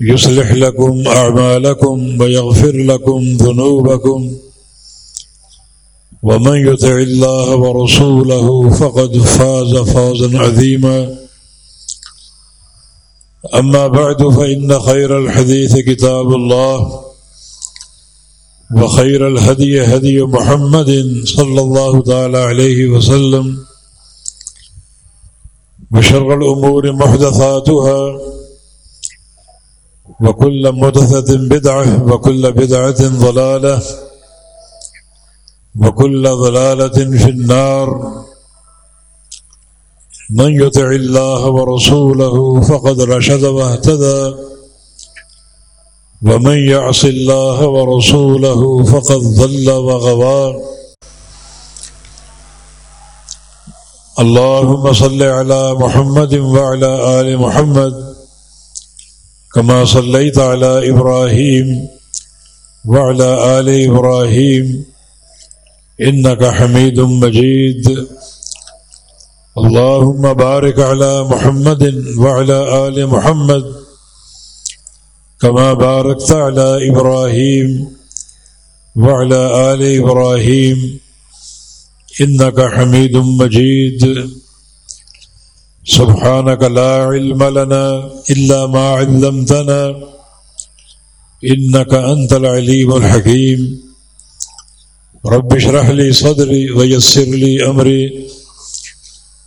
يصلح لكم أعمالكم ويغفر لكم ذنوبكم ومن يتع الله ورسوله فقد فاز فازا عظيما أما بعد فإن خير الحديث كتاب الله وخير الهدي هدي محمد صلى الله تعالى عليه وسلم وشر الأمور محدثاتها وكل محدثة بدعة وكل بدعة ضلالة وكل ضلالة في النار. من يطع الله ورسوله فقد رشد واهتدى. ومن يعص الله ورسوله فقد ضل وغوى. اللهم صل على محمد وعلى آل محمد كما صليت على إبراهيم وعلى آل إبراهيم إنك حميد مجيد. اللهم بارك على محمد وعلى آل محمد كما باركت على إبراهيم وعلى آل إبراهيم إنك حميد مجيد. سبحانك لا علم لنا إلا ما علمتنا إنك أنت العليم الحكيم رب اشرح لي صدري ويسر لي أمري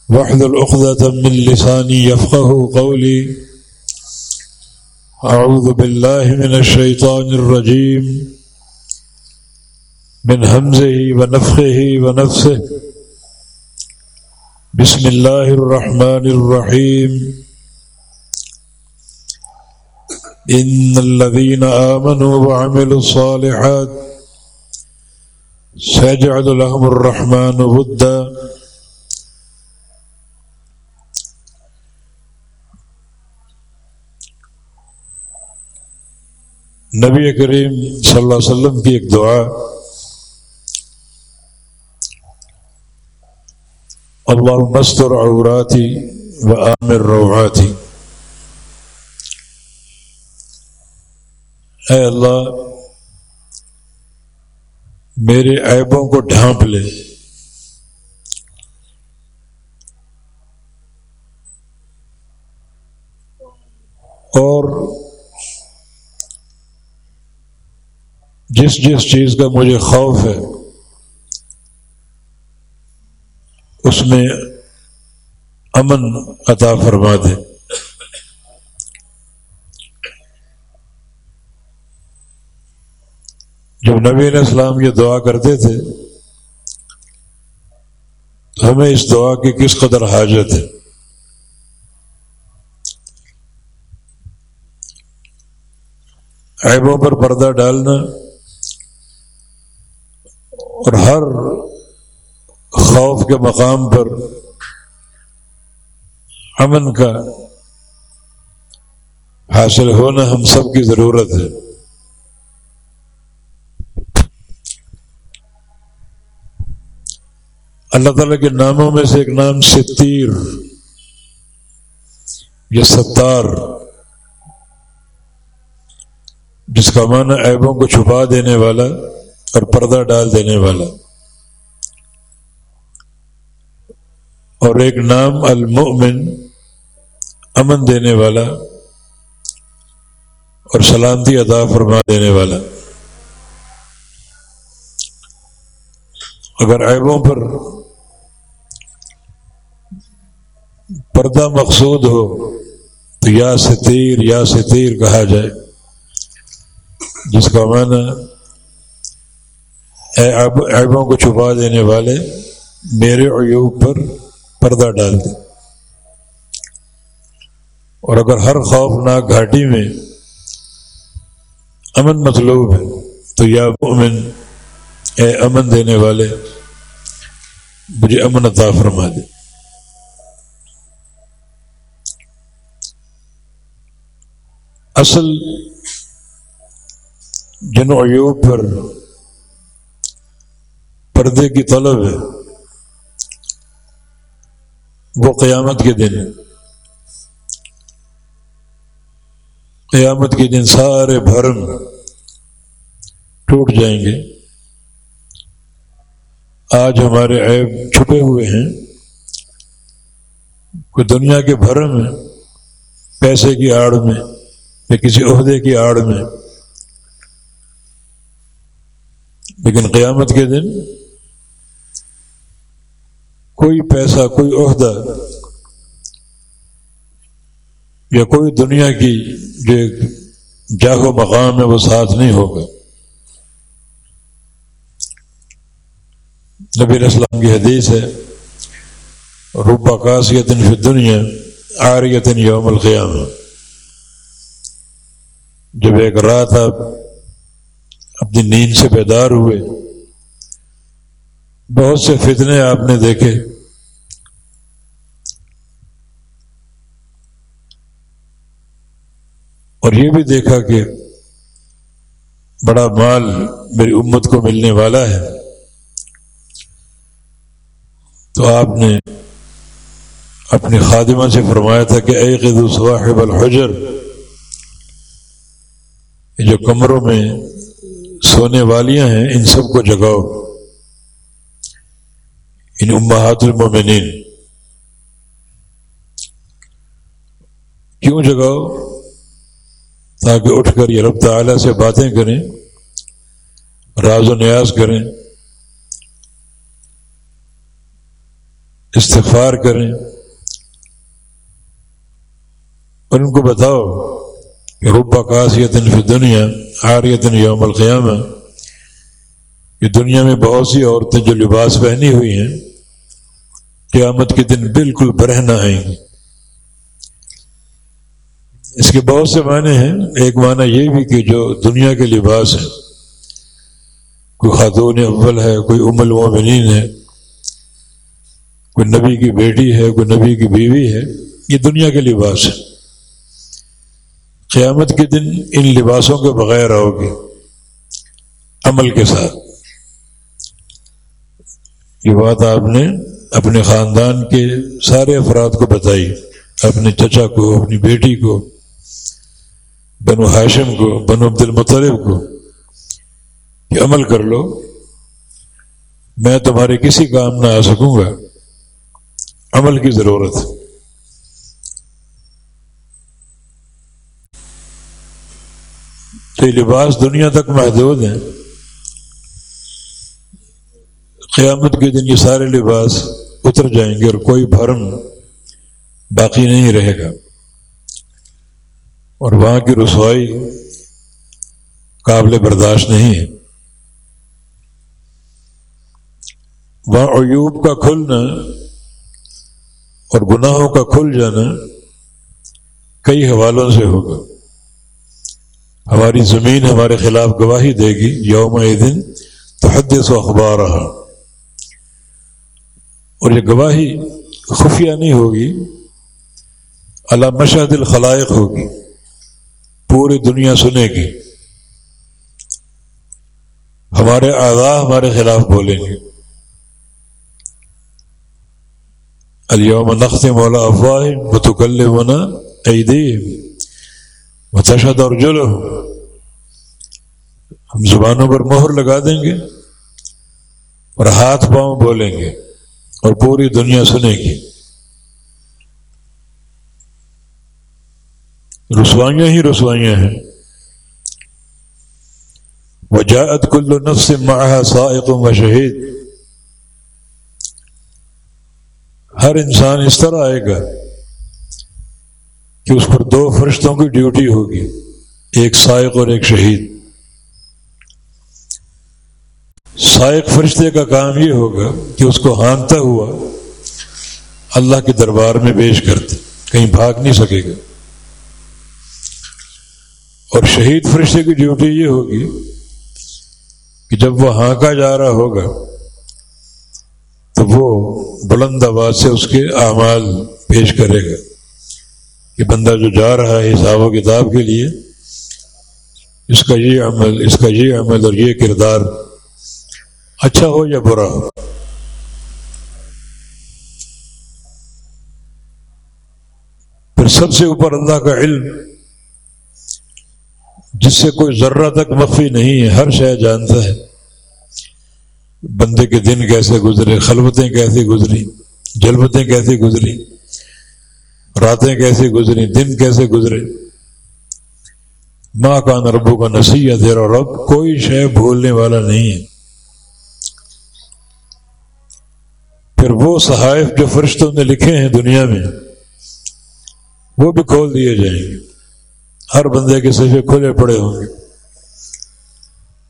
واحذر أخذة من لساني يفقه قولي أعوذ بالله من الشيطان الرجيم من همزه ونفخه ونفسه بسم الله الرحمن الرحيم إن الذين آمنوا وعملوا الصالحات سيجعل لهم الرحمن بدا نبی کریم صلی اللہ علیہ وسلم کی ایک دعا اللہ مستر عوراتی و عامر روحاتی اے اللہ، میرے عیبوں کو ڈھانپ لے۔ اور جس جس چیز کا مجھے خوف ہے اس میں امن عطا فرما دے۔ جب نبی علیہ السلام یہ دعا کرتے تھے، تو ہمیں اس دعا کی کس قدر حاجت ہے؟ عیبوں پر پردہ ڈالنا اور ہر خوف کے مقام پر امن کا حاصل ہونا ہم سب کی ضرورت ہے۔ اللہ تعالیٰ کے ناموں میں سے ایک نام ستیر یا ستار، جس کا معنی عیبوں کو چھپا دینے والا اور پردہ ڈال دینے والا۔ اور ایک نام المؤمن امن دینے والا اور سلامتی ادا فرما دینے والا۔ اگر عیبوں پر پردہ مقصود ہو تو یا ستیر یا ستیر کہا جائے۔ جس کا معنی عیبوں کو چھپا دینے والے میرے عیوب پر پردہ ڈال دیں اور اگر ہر خوفناک گھاٹی میں امن مطلوب ہے، تو یا مومن، اے امن دینے والے، مجھے امن عطا فرما دے۔ اصل جن عیوب پر پردے کی طلب ہے وہ قیامت کے دن، قیامت کے دن سارے بھرم ٹوٹ جائیں گے۔ آج ہمارے عیب چھپے ہوئے ہیں۔ کوئی دنیا کے بھرم میں پیسے کی آڑ میں، یا کسی عہدے کی آڑ میں۔ لیکن قیامت کے دن کوئی پیسہ، کوئی عہدہ یا کوئی دنیا کی جو جاگ و مقام ہے، وہ ساتھ نہیں ہوگا۔ نبی اسلام کی حدیث ہے روبا کاسیت فی دنیا آریت یوم القیام جب ایک رات آپ اپنی نیند سے بیدار ہوئے، بہت سے فتنے آپ نے دیکھے۔ اور یہ بھی دیکھا کہ بڑا مال میری امت کو ملنے والا ہے۔ تو آپ نے اپنی خادمہ سے فرمایا تھا کہ اے قید صواحب الحجر جو کمروں میں سونے والیاں ہیں، ان سب کو جگاؤ۔ ان امہات المومنین۔ کیوں جگاؤ؟ تاکہ اٹھ کر یہ رب تعلیٰ سے باتیں کریں، راز و نیاز کریں، استغفار کریں۔ اور ان کو بتاؤ کہ ربا کاسیت فی دنیا آریت یوم القیامہ، یہ دنیا میں بہت سی عورتیں جو لباس پہنی ہوئی ہیں، قیامت کے دن بالکل برہنا آئیں گی۔ اس کے بہت سے معنی ہیں۔ ایک معنی یہ بھی کہ جو دنیا کے لباس ہیں، کوئی خاتون اول ہے، کوئی ام المومنین ہے، کوئی نبی کی بیٹی ہے، کوئی نبی کی بیوی ہے، یہ دنیا کے لباس ہے قیامت کے دن ان لباسوں کے بغیر آؤ گے، عمل کے ساتھ۔ یہ بات آپ نے اپنے خاندان کے سارے افراد کو بتائی، اپنے چچا کو، اپنی بیٹی کو۔ بنو ہاشم کو، بنو عبد المطلب کو کہ عمل کر لو، میں تمہارے کسی کام نہ آ سکوں گا۔ عمل کی ضرورت۔ تو یہ لباس دنیا تک محدود ہیں۔ قیامت کے دن یہ سارے لباس اتر جائیں گے اور کوئی بھرم باقی نہیں رہے گا۔ اور وہاں کی رسوائی قابل برداشت نہیں ہے۔ وہاں عیوب کا کھلنا اور گناہوں کا کھل جانا کئی حوالوں سے ہوگا۔ ہماری زمین ہمارے خلاف گواہی دے گی۔ یوم دن تو حدث و اخبار رہا اور یہ گواہی خفیہ نہیں ہوگی اللہ مشہد الخلائق ہوگی۔ پوری دنیا سنے گی۔ ہمارے آغا ہمارے خلاف بولیں گے۔ اليوم نختم على افواہم وتكلمنا ایدیہم وتشهد ارجلهم ہم زبانوں پر مہر لگا دیں گے اور ہاتھ پاؤں بولیں گے اور پوری دنیا سنے گی۔ رسوائیاں ہی رسوائیاں ہیں۔ وجاءت کل نفس معها سائق و شہید۔ ہر انسان اس طرح آئے گا کہ اس پر دو فرشتوں کی ڈیوٹی ہوگی، ایک سائق اور ایک شہید۔ سائق فرشتے کا کام یہ ہوگا کہ اس کو ہانتا ہوا اللہ کے دربار میں پیش کرتے، کہیں بھاگ نہیں سکے گا۔ اور شہید فرشتے کی ڈیوٹی یہ ہوگی کہ جب وہ ہانکا جا رہا ہوگا تو وہ بلند آباد سے اس کے اعمال پیش کرے گا کہ بندہ جو جا رہا ہے حساب و کتاب کے لیے، اس کا یہ عمل، اس کا یہ عمل اور یہ کردار اچھا ہو یا برا ہو؟ پھر سب سے اوپر اللہ کا علم جس سے کوئی ذرہ تک مفی نہیں ہے، ہر شے جانتا ہے۔ بندے کے دن کیسے گزرے، خلوتیں کیسے گزری جلبتیں کیسے گزری، راتیں کیسے گزری، دن کیسے گزرے۔ ماں کا نربو کا نصیحت تیرا رب کوئی شے بھولنے والا نہیں ہے۔ پھر وہ صحائف جو فرشتوں نے لکھے ہیں دنیا میں، وہ بھی کھول دیے جائیں گے۔ ہر بندے کے صفے کھلے پڑے ہوں گے۔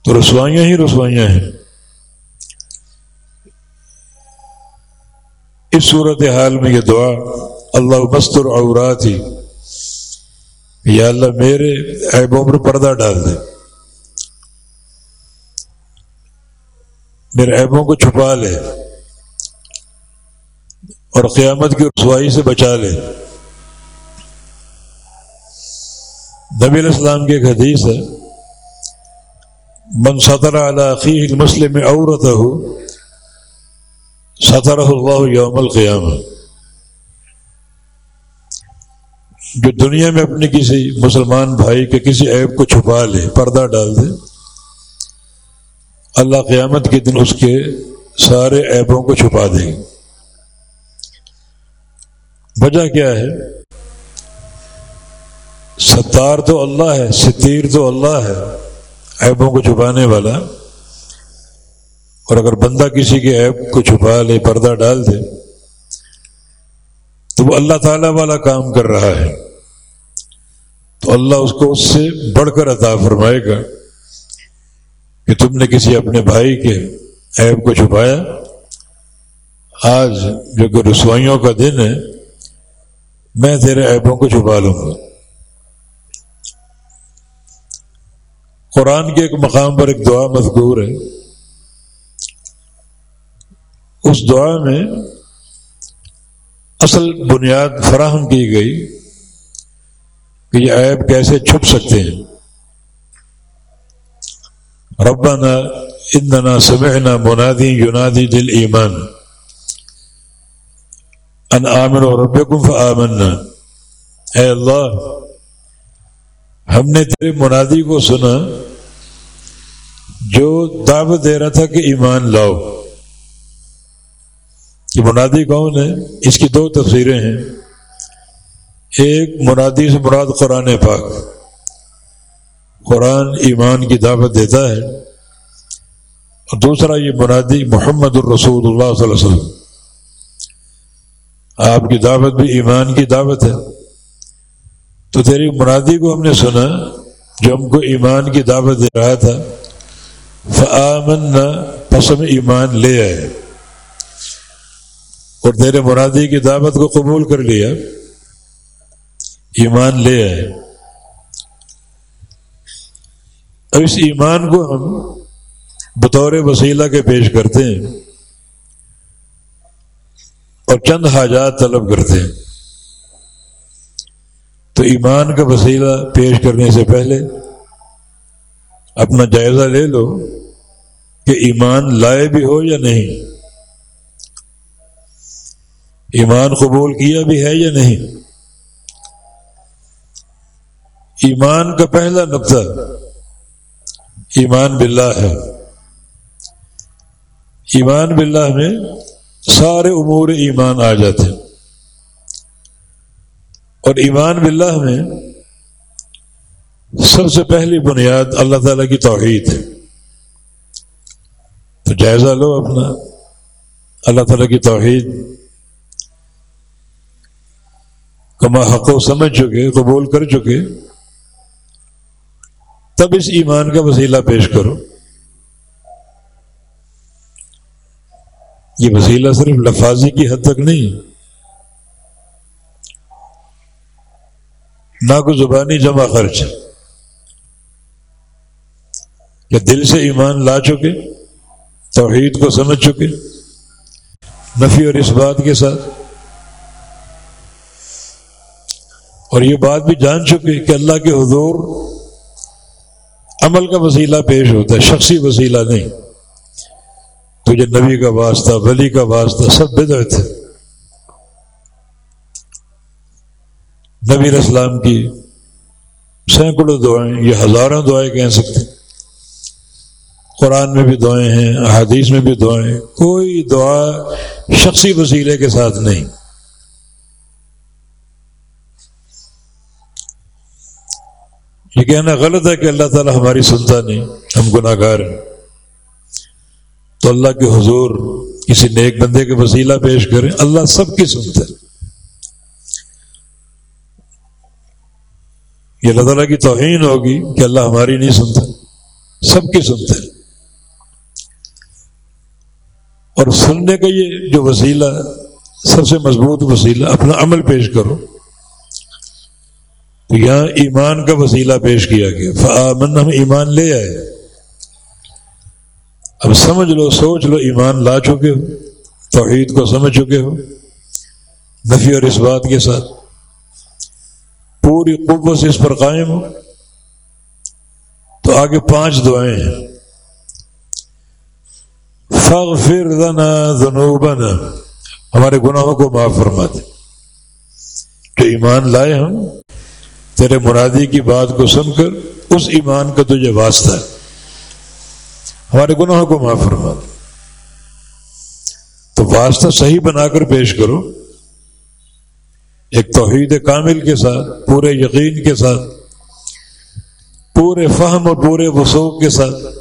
تو رسوائیاں ہی رسوائیاں ہیں۔ اس صورت حال میں یہ دعا، اللہ مستر عورات ہی، یا اللہ میرے عیبوں پر پردہ ڈال دے۔ میرے عیبوں کو چھپا لے اور قیامت کی رسوائی سے بچا لے۔ نبی علیہ السلام کی ایک حدیث ہے، من سطر علاقی مسلم میں عورت ہو سطر اللہ یوم القیام جو دنیا میں اپنے کسی مسلمان بھائی کے کسی عیب کو چھپا لے، پردہ ڈال دے، اللہ قیامت کے دن اس کے سارے عیبوں کو چھپا دے۔ وجہ کیا ہے؟ ستار تو اللہ ہے، ستیر تو اللہ ہے، عیبوں کو چھپانے والا۔ اور اگر بندہ کسی کے عیب کو چھپا لے، پردہ ڈال دے، تو وہ اللہ تعالی والا کام کر رہا ہے۔ تو اللہ اس کو اس سے بڑھ کر عطا فرمائے گا کہ تم نے کسی اپنے بھائی کے عیب کو چھپایا۔ آج جو کہ رسوائیوں کا دن ہے، میں تیرے عیبوں کو چھپا لوں گا۔ قرآن کے ایک مقام پر ایک دعا مذکور ہے۔ اس دعا میں اصل بنیاد فراہم کی گئی کہ یہ عیب کیسے چھپ سکتے ہیں۔ ربنا اننا سمعنا منادی یونادی دل ایمان ان عامر اور رب فآمنا۔ اے اللہ، ہم نے تیرے منادی کو سنا۔ جو دعوت دے رہا تھا کہ ایمان لاؤ، یہ منادی کون ہے؟ اس کی دو تفسیریں ہیں۔ ایک، منادی سے مراد قرآن پاک۔ قرآن ایمان کی دعوت دیتا ہے۔ اور دوسرا، یہ منادی محمد الرسول اللہ صلی اللہ علیہ وسلم۔ آپ کی دعوت بھی ایمان کی دعوت ہے۔ تو تیری مرادی کو ہم نے سنا، جو ہم کو ایمان کی دعوت دے رہا تھا فعمن نہ پسم ایمان لے آئے۔ اور تیرے مرادی کی دعوت کو قبول کر لیا۔ ایمان لے آئے۔ اب اس ایمان کو ہم بطور وسیلہ کے پیش کرتے ہیں۔ اور چند حاجات طلب کرتے ہیں۔ تو ایمان کا وسیلہ پیش کرنے سے پہلے اپنا جائزہ لے لو کہ ایمان لائے بھی ہو یا نہیں۔ ایمان قبول کیا بھی ہے یا نہیں۔ ایمان کا پہلا نقطہ ایمان باللہ ہے۔ ایمان باللہ میں سارے امور ایمان آ جاتے ہیں۔ اور ایمان باللہ میں سب سے پہلی بنیاد اللہ تعالیٰ کی توحید ہے۔ تو جائزہ لو اپنا۔ اللہ تعالیٰ کی توحید۔ کما حق و سمجھ چکے، قبول کر چکے۔ تب اس ایمان کا وسیلہ پیش کرو۔ یہ وسیلہ صرف لفاظی کی حد تک نہیں۔ نہ کو زبانی جمع خرچ۔ یا دل سے ایمان لا چکے، توحید کو سمجھ چکے، نفی اور اس بات کے ساتھ۔ اور یہ بات بھی جان چکے کہ اللہ کے حضور عمل کا وسیلہ پیش ہوتا ہے، شخصی وسیلہ نہیں۔ تجھے نبی کا واسطہ، ولی کا واسطہ سب بدعت ہے۔ نبی اسلام کی سینکڑوں دعائیں، یہ ہزاروں دعائیں کہہ سکتے ہیں۔ قرآن میں بھی دعائیں ہیں، احادیث میں بھی دعائیں، کوئی دعا شخصی وسیلے کے ساتھ نہیں۔ یہ کہنا غلط ہے کہ اللہ تعالیٰ ہماری سنتا نہیں، ہم گناہ گار ہیں۔ تو اللہ کے حضور کسی نیک بندے کے وسیلہ پیش کریں، اللہ سب کی سنتا ہے۔ یہ اللہ تعالیٰ کی توہین ہوگی کہ اللہ ہماری نہیں سنتا، سب کی سنتا ہے۔ اور سننے کا یہ جو وسیلہ سب سے مضبوط وسیلہ، اپنا عمل پیش کرو۔ تو یہاں ایمان کا وسیلہ پیش کیا گیا۔ فآمن، ہم ایمان لے آئے۔ اب سمجھ لو، سوچ لو، ایمان لا چکے ہو، توحید کو سمجھ چکے ہو، نفی اور اس بات کے ساتھ۔ پوری قوت سے اس پر قائم ہو۔ تو آگے پانچ دعائیں ہیں۔ فاغفر لنا ذنوبنا۔ ہمارے گناہوں کو معاف فرما دے جو ایمان لائے ہم، تیرے مرادی کی بات کو سن کر اس ایمان کا تجھے واسطہ ہے۔ ہمارے گناہوں کو معاف فرما دے تو واسطہ صحیح بنا کر پیش کرو۔ ایک توحید کامل کے ساتھ، پورے یقین کے ساتھ، پورے فہم اور پورے وسوخ کے ساتھ۔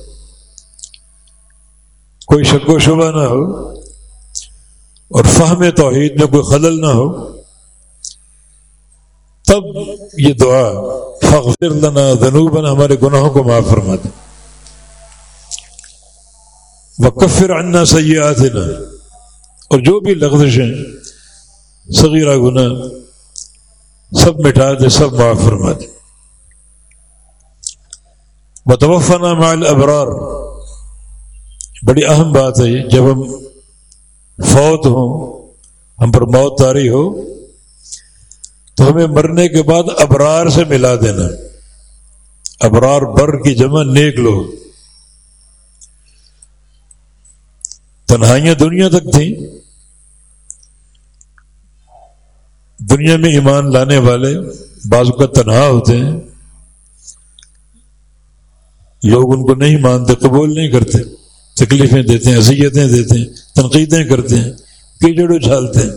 کوئی شک و شبہ نہ ہو اور فہم توحید میں کوئی خلل نہ ہو، تب یہ دعا فخر لنا ذنوبنا، ہمارے گناہوں کو معاف فرما دے۔ وکفر عنا سیئاتنا۔ اور جو بھی لغزشیں، صغیرہ گناہ، سب مٹا دے، سب معاف فرما دے۔ متوفنا مع الابرار۔ بڑی اہم بات ہے، جب ہم فوت ہوں، ہم پر موت تاری ہو، تو ہمیں مرنے کے بعد ابرار سے ملا دینا۔ ابرار بر کی جمع نیک لوگ۔ تنہائیاں دنیا تک تھیں۔ دنیا میں ایمان لانے والے بعض کا تنہا ہوتے ہیں۔ لوگ ان کو نہیں مانتے، قبول نہیں کرتے۔ تکلیفیں دیتے ہیں، اذیتیں دیتے ہیں، تنقیدیں کرتے ہیں کیچڑ اچھالتے ہیں۔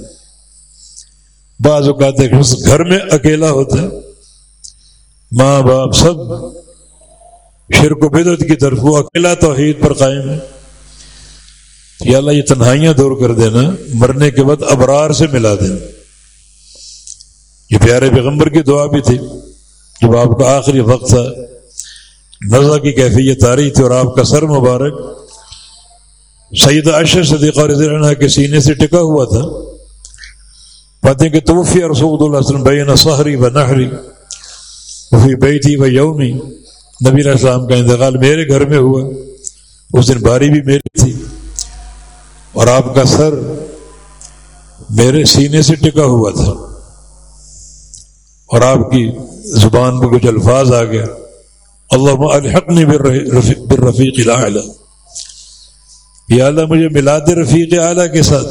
بعض اوقات گھر میں اکیلا ہوتا ہے، ماں باپ سب شرک و بدرت کی طرف، وہ اکیلا توحید پر قائم ہے۔ یا اللہ، یہ تنہائیاں دور کر دینا، مرنے کے بعد ابرار سے ملا دینا۔ یہ پیارے پیغمبر کی دعا بھی تھی۔ جب آپ کا آخری وقت تھا نزا کی کیفیت آ رہی تھی اور آپ کا سر مبارک سعید اشر صدیقہ رضی اللہ کے سینے سے ٹکا ہوا تھا۔ باتیں کہ توفی رسول اللہ علیہ وسلم بین سحری و نہری وفی بیٹی و یومی۔ نبی علیہ السلام کا انتقال میرے گھر میں ہوا۔ اس دن باری بھی میری تھی۔ اور آپ کا سر میرے سینے سے ٹکا ہوا تھا۔ اور آپ کی زبان میں کچھ الفاظ آ گیا۔ اللہ الحقنی بالرفیق الاعلی یا اللہ مجھے ملا دے رفیق اعلیٰ کے ساتھ۔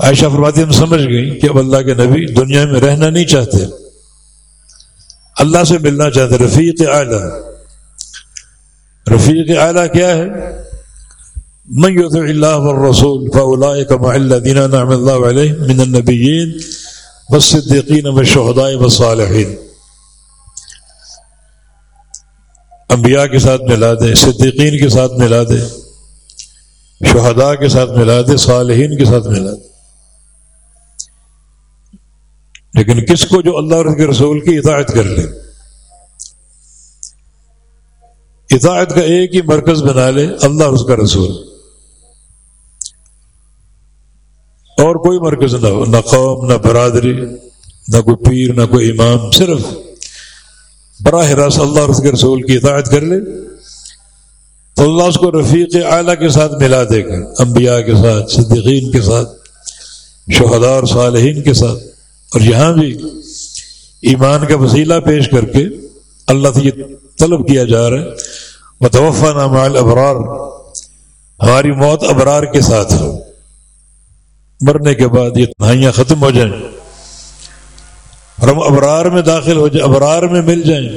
عائشہ فرماتی ہم سمجھ گئی کہ اب اللہ کے نبی دنیا میں رہنا نہیں چاہتے۔ اللہ سے ملنا چاہتے، رفیق اعلیٰ۔ رفیق اعلیٰ کیا ہے؟ میت اللہ رسول الدین نام اللہ علیہ من النبیین بصدیقین و شہدائے انبیاء کے ساتھ ملا دے، صدیقین کے ساتھ ملا دے، شہداء کے ساتھ ملا دے، صالحین کے ساتھ ملا دے۔ لیکن کس کو جو اللہ اور کے رسول کی اطاعت کر لے؟ اطاعت کا ایک ہی مرکز بنا لے، اللہ اور اس کا رسول۔ اور کوئی مرکز نہ ہو، نہ قوم، نہ برادری، نہ کوئی پیر، نہ کوئی امام، صرف براہ راست اللہ اور اس کے رسول کی اطاعت کر لے تو اللہ اس کو رفیق اعلیٰ کے ساتھ ملا دے گا، انبیاء کے ساتھ، صدیقین کے ساتھ شہدار صالحین کے ساتھ۔ اور یہاں بھی ایمان کا وسیلہ پیش کر کے اللہ سے یہ طلب کیا جا رہا ہے متوفہ نامال ابرار ہماری موت ابرار کے ساتھ ہو۔ مرنے کے بعد یہ تنہائیاں ختم ہو جائیں۔ اور ہم ابرار میں داخل ہو جائیں، ابرار میں مل جائیں۔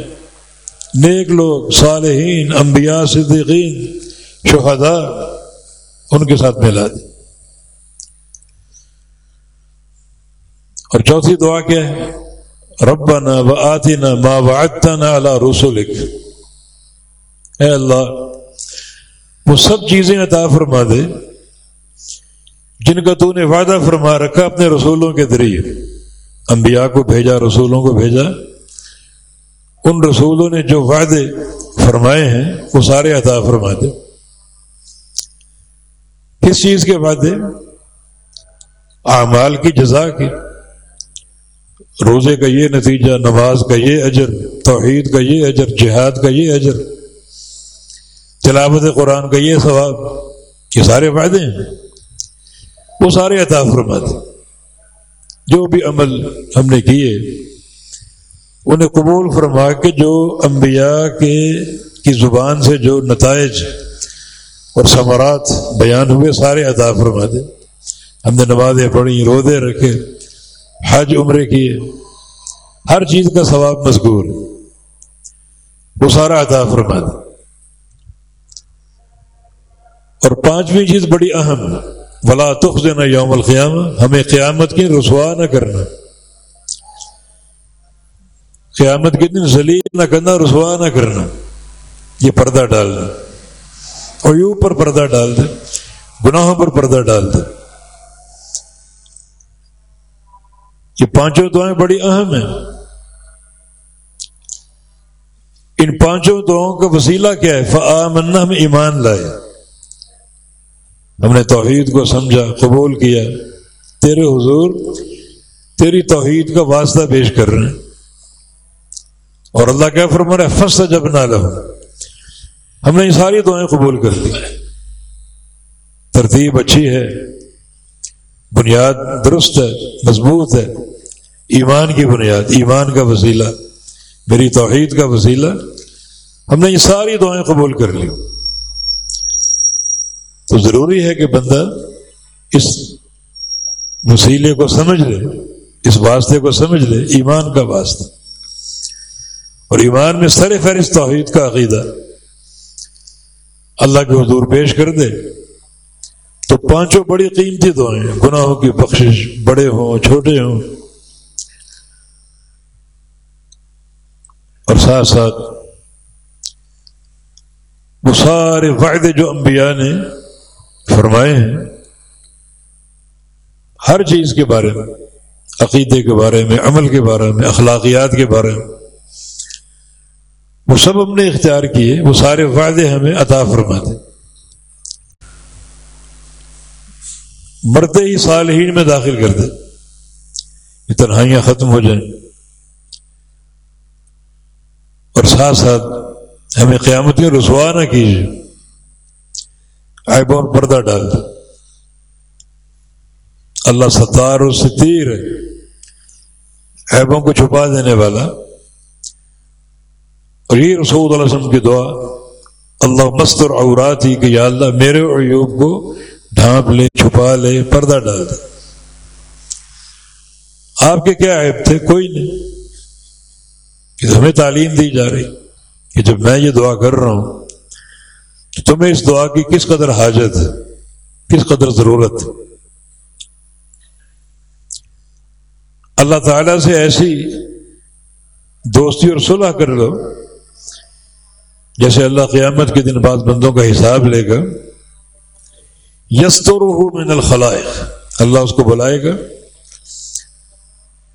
نیک لوگ، صالحین، انبیاء، صدیقین، شہداء، ان کے ساتھ ملا دیں اور چوتھی دعا کیا ہے؟ ربا نہ و آتی نہ ماں وعدتا اللہ رسول اے اللہ، وہ سب چیزیں عطا فرما دے، جن کا تو نے وعدہ فرما رکھا اپنے رسولوں کے ذریعے۔ انبیاء کو بھیجا، رسولوں کو بھیجا۔ ان رسولوں نے جو وعدے فرمائے ہیں، وہ سارے عطا فرما دے کس چیز کے وعدے؟ اعمال کی جزا کی روزے کا یہ نتیجہ، نماز کا یہ اجر، توحید کا یہ اجر، جہاد کا یہ اجر۔ تلاوت قرآن کا یہ ثواب۔ یہ سارے فائدے ہیں۔ وہ سارے عطا فرماتے۔ جو بھی عمل ہم نے کیے، انہیں قبول فرما کے جو انبیاء کے کی زبان سے جو نتائج اور ثمرات بیان ہوئے، سارے عطا فرماتے ہم نے نمازیں پڑھی، روزے رکھے، حج عمرے کیے۔ ہر چیز کا ثواب مذکور وہ سارا عطا فرما دے۔ اور پانچویں چیز بڑی اہم ولا تخ دینا یوم القیام ہمیں قیامت کی رسوا نہ کرنا۔ قیامت کے دن ذلیل نہ کرنا، رسوا نہ کرنا۔ یہ پردہ ڈالنا اور یوں پر پردہ ڈال دے، گناہوں پر پردہ ڈال دے۔ یہ پانچوں دعائیں بڑی اہم ہیں۔ ان پانچوں دعاؤں کا وسیلہ کیا ہے؟ فعمن ہم ایمان لائے۔ ہم نے توحید کو سمجھا، قبول کیا۔ تیرے حضور تیری توحید کا واسطہ پیش کر رہے ہیں۔ اور اللہ کیا فرما ہے فسٹ جب نہ لو ہم نے یہ ساری دعائیں قبول کر لی۔ ترتیب اچھی ہے۔ بنیاد درست ہے، مضبوط ہے۔ ایمان کی بنیاد، ایمان کا وسیلہ۔ میری توحید کا وسیلہ۔ ہم نے یہ ساری دعائیں قبول کر لی۔ تو ضروری ہے کہ بندہ اس وسیلے کو سمجھ لے، اس واسطے کو سمجھ لے، ایمان کا واسطہ۔ اور ایمان میں سر فہرست توحید کا عقیدہ۔ اللہ کے حضور پیش کر دے تو پانچوں بڑی قیمتی دعائیں گناہوں کی بخشش، بڑے ہوں، چھوٹے ہوں۔ اور ساتھ ساتھ وہ سارے فائدے جو انبیاء نے فرمائے ہیں ہر چیز کے بارے میں، عقیدے کے بارے میں، عمل کے بارے میں، اخلاقیات کے بارے میں، وہ سب ہم نے اختیار کیے، وہ سارے فائدے ہمیں عطا فرماتے مرتے ہی صالحین میں داخل کر دے یہ تنہائیاں ختم ہو جائیں۔ اور ساتھ ساتھ ہمیں قیامتی رسوا نہ کیجیے۔ آئے بہت پردہ ڈال دے اللہ ستار و ستیر ہے۔ ایبوں کو چھپا دینے والا۔ اور یہ رسول اللہ وسلم کی دعا، اللہ مستر عورات ہی کہ یا اللہ میرے عیوب کو ڈھانپ لے، چھپا لے، پردہ ڈال دے۔ آپ کے کیا عیب تھے؟ کوئی نہیں۔ کہ ہمیں تعلیم دی جا رہی۔ کہ جب میں یہ دعا کر رہا ہوں تمہیں اس دعا کی کس قدر حاجت ہے؟ کس قدر ضرورت؟ ہے اللہ تعالی سے ایسی دوستی اور صلح کر لو، جیسے اللہ قیامت کے دن بعد بندوں کا حساب لے گا۔ یستر من الخلائق، اللہ اس کو بلائے گا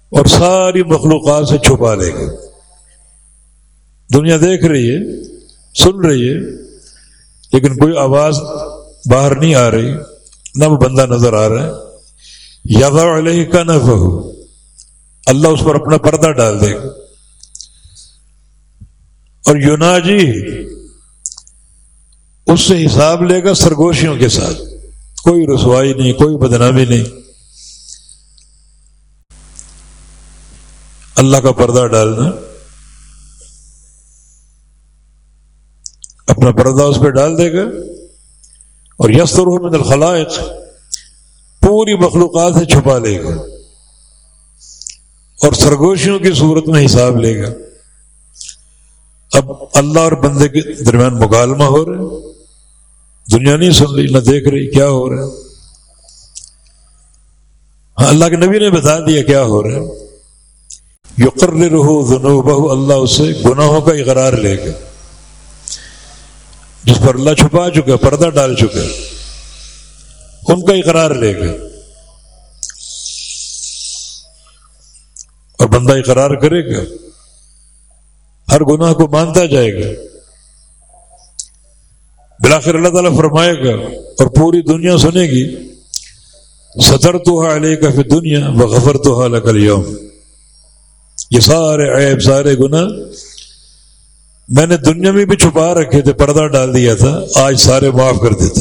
اور ساری مخلوقات سے چھپا لے گا۔ دنیا دیکھ رہی ہے، سن رہی ہے لیکن کوئی آواز باہر نہیں آ رہی، نہ وہ بندہ نظر آ رہا ہے۔ یاد علیہ کا نہ اللہ اس پر اپنا پردہ ڈال دے۔ گا اور یونا جی اس سے حساب لے گا سرگوشیوں کے ساتھ۔ کوئی رسوائی نہیں، کوئی بدنامی نہیں۔ اللہ کا پردہ ڈالنا۔ اپنا پردہ اس پہ ڈال دے گا اور یستر من الخلائق، پوری مخلوقات سے چھپا لے گا اور سرگوشیوں کی صورت میں حساب لے گا۔ اب اللہ اور بندے کے درمیان مکالمہ ہو رہا ہے۔ دنیا نہیں سن رہی، نہ دیکھ رہی، کیا ہو رہا ہے؟ ہاں اللہ کے نبی نے بتا دیا کیا ہو رہا ہے۔ یقر رہو دنو بہو اللہ اسے گناہوں کا اقرار لے گا۔ جس پر اللہ چھپا چکا پردہ ڈال چکا ان کا اقرار لے گا اور بندہ اقرار کرے گا۔ ہر گناہ کو مانتا جائے گا۔ بلاخر اللہ تعالیٰ فرمائے گا اور پوری دنیا سنے گی صدر تو علیہ کا پھر دنیا و غفر تو یوم یہ سارے عیب، سارے گناہ میں نے دنیا میں بھی چھپا رکھے تھے، پردہ ڈال دیا تھا، آج سارے معاف کر دیتا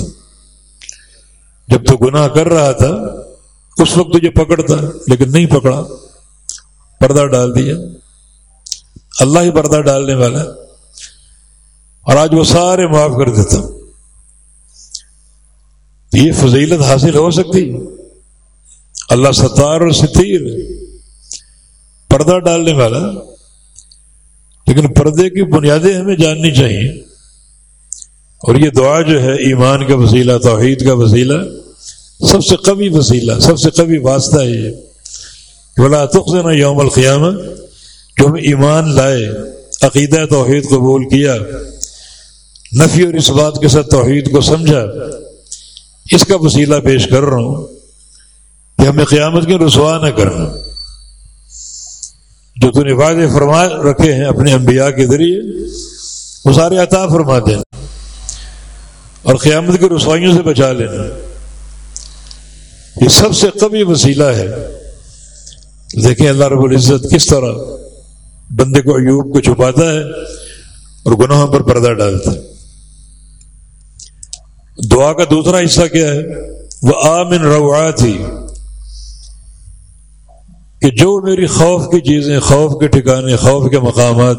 جب تو گناہ کر رہا تھا، اس وقت تجھے پکڑتا، لیکن نہیں پکڑا۔ پردہ ڈال دیا۔ اللہ ہی پردہ ڈالنے والا اور آج وہ سارے معاف کر دیتا۔ یہ فضیلت حاصل ہو سکتی۔ اللہ ستار اور ستیر پردہ ڈالنے والا لیکن پردے کی بنیادیں ہمیں جاننی چاہیے۔ اور یہ دعا جو ہے، ایمان کا وسیلہ، توحید کا وسیلہ، سب سے قوی وسیلہ، سب سے قوی واسطہ ہے یہ۔ بولا تخنا یوم القیامہ جو ہم ایمان لائے، عقیدہ توحید قبول کیا، نفی اور اس بات کے ساتھ توحید کو سمجھا، اس کا وسیلہ پیش کر رہا ہوں کہ ہمیں قیامت کے رسوا نہ کرنا۔ جو تو نے وعدے فرما رکھے ہیں اپنے انبیاء کے ذریعے، وہ سارے عطا فرما دینا اور قیامت کی رسوائیوں سے بچا لینا یہ سب سے قوی وسیلہ ہے۔ دیکھیں اللہ رب العزت کس طرح بندے کو ایوب کو چھپاتا ہے اور گناہوں پر پردہ ڈالتا ہے۔ دعا کا دوسرا حصہ کیا ہے؟ وہ آمن روا تھی کہ جو میری خوف کی چیزیں، خوف کے ٹھکانے، خوف کے مقامات،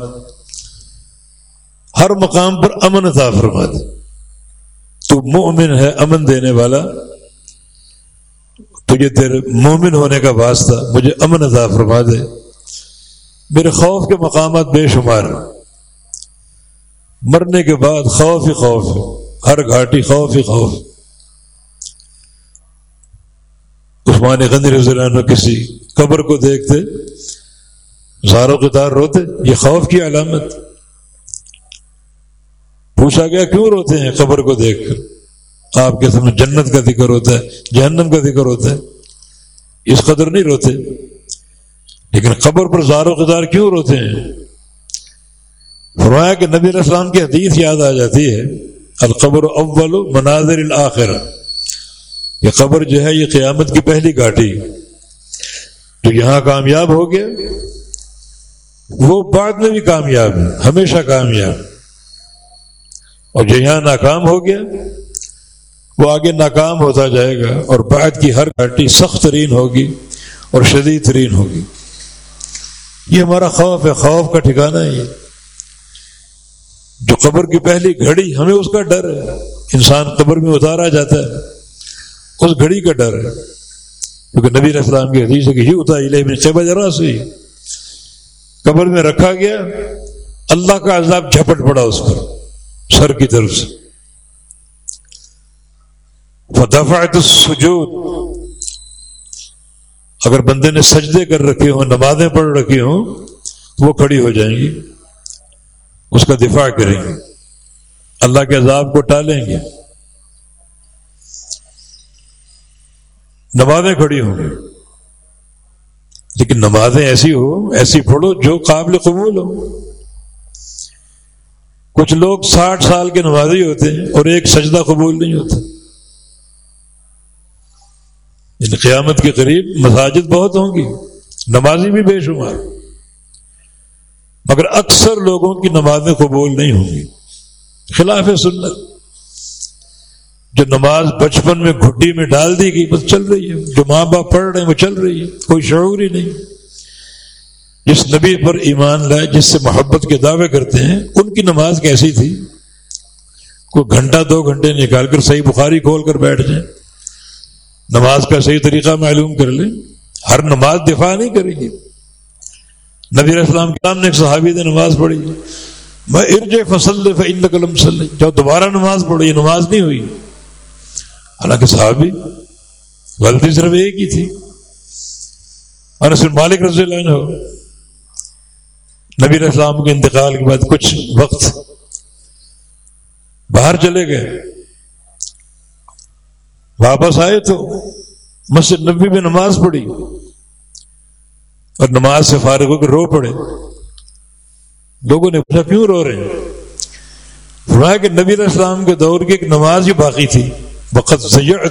ہر مقام پر امن عطا فرما دے تو مومن ہے امن دینے والا۔ تجھے تیرے مومن ہونے کا واسطہ مجھے امن عطا فرما دے میرے خوف کے مقامات بے شمار مرنے کے بعد خوف ہی خوف ہے۔ ہر گھاٹی خوف ہی خوف عثمان غنی رضی اللہ عنہ کسی قبر کو دیکھتے، زاروں کے دار روتے، یہ خوف کی علامت۔ پوچھا گیا، کیوں روتے ہیں قبر کو دیکھ کر؟ آپ کے سامنے جنت کا ذکر ہوتا ہے، جہنم کا ذکر ہوتا ہے۔ اس قدر نہیں روتے۔ لیکن قبر پر زار و قدار کیوں روتے ہیں؟ فرمایا کہ نبی السلام کی حدیث یاد آ جاتی ہے، القبر اول مناظر الآخر یہ قبر جو ہے، یہ قیامت کی پہلی گاٹی جو یہاں کامیاب ہو گیا، وہ بعد میں بھی کامیاب ہے، ہمیشہ کامیاب۔ اور جو یہاں ناکام ہو گیا، وہ آگے ناکام ہوتا جائے گا اور بعد کی ہر گھاٹی سخت ترین ہوگی اور شدید ترین ہوگی۔ یہ ہمارا خوف ہے، خوف کا ٹھکانا ہے یہ۔ جو قبر کی پہلی گھڑی، ہمیں اس کا ڈر ہے۔ انسان قبر میں اتارا جاتا ہے، اس گھڑی کا ڈر ہے۔ کیونکہ نبی اسلام کی حدیث ہے کہ یہ ہوتا ہے ذرا سے قبر میں رکھا گیا، اللہ کا عذاب جھپٹ پڑا اس پر، سر کی طرف سے۔ فدفعت السجود۔ اگر بندے نے سجدے کر رکھے ہوں، نمازیں پڑھ رکھی ہوں وہ کھڑی ہو جائیں گی، اس کا دفاع کریں گے۔ اللہ کے عذاب کو ٹالیں گے۔ نمازیں کھڑی ہوں گی۔ لیکن نمازیں ایسی ہو، ایسی پڑھو جو قابل قبول ہو۔ کچھ لوگ ساٹھ سال کے نمازی ہوتے ہیں اور ایک سجدہ قبول نہیں ہوتا۔ ان قیامت کے قریب مساجد بہت ہوں گی، نمازی بھی بے شمار۔ مگر اکثر لوگوں کی نمازیں قبول نہیں ہوں گی۔ خلاف سنت۔ جو نماز بچپن میں گھٹی میں ڈال دی گئی، بس چل رہی ہے۔ جو ماں باپ پڑھ رہے ہیں، وہ چل رہی ہے۔ کوئی شعور ہی نہیں۔ جس نبی پر ایمان لائے، جس سے محبت کے دعوے کرتے ہیں، ان کی نماز کیسی تھی؟ کوئی گھنٹہ، دو گھنٹے نکال کر صحیح بخاری کھول کر بیٹھ جائیں نماز کا صحیح طریقہ معلوم کر لیں ہر نماز دفاع نہیں کرے گی۔ نبی السلام کے سامنے ایک صحابی نے نماز پڑھی۔ میں ارج فصل قلم صلی۔ جب دوبارہ نماز پڑھی نماز نہیں ہوئی۔ حالانکہ صحابی غلطی صرف ایک ہی تھی۔ اور صرف مالک رضی اللہ عنہ نبی السلام کے انتقال کے بعد کچھ وقت باہر چلے گئے۔ واپس آئے تو مسجد نبی میں نماز پڑھی اور نماز سے فارغ ہو کے رو پڑے۔ لوگوں نے پوچھا، کیوں رو رہے ہیں؟ کہ نبی علیہ السلام کے دور کی ایک نماز ہی باقی تھی۔ وقت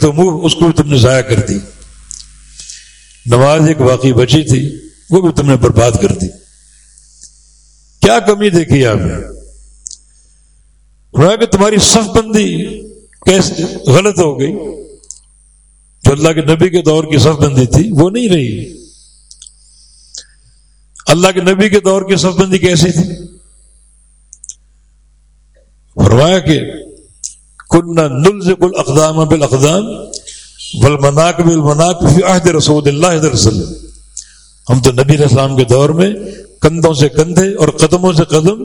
تو منہ اس کو بھی تم نے ضائع کر دی۔ نماز ایک باقی بچی تھی، وہ بھی تم نے برباد کر دی۔ کیا کمی دیکھی آپ نے؟ کہ تمہاری صف بندی کیسے غلط ہو گئی۔ جو اللہ کے نبی کے دور کی صف بندی تھی، وہ نہیں رہی۔ اللہ کے نبی کے دور کی صف بندی کیسی تھی؟ فرمایا کہ کنہ نل کل اقدام بل اقدام بل مناک بل مناک عہد رسول اللہ وسلم. ہم تو نبی السلام کے دور میں کندھوں سے کندھے اور قدموں سے قدم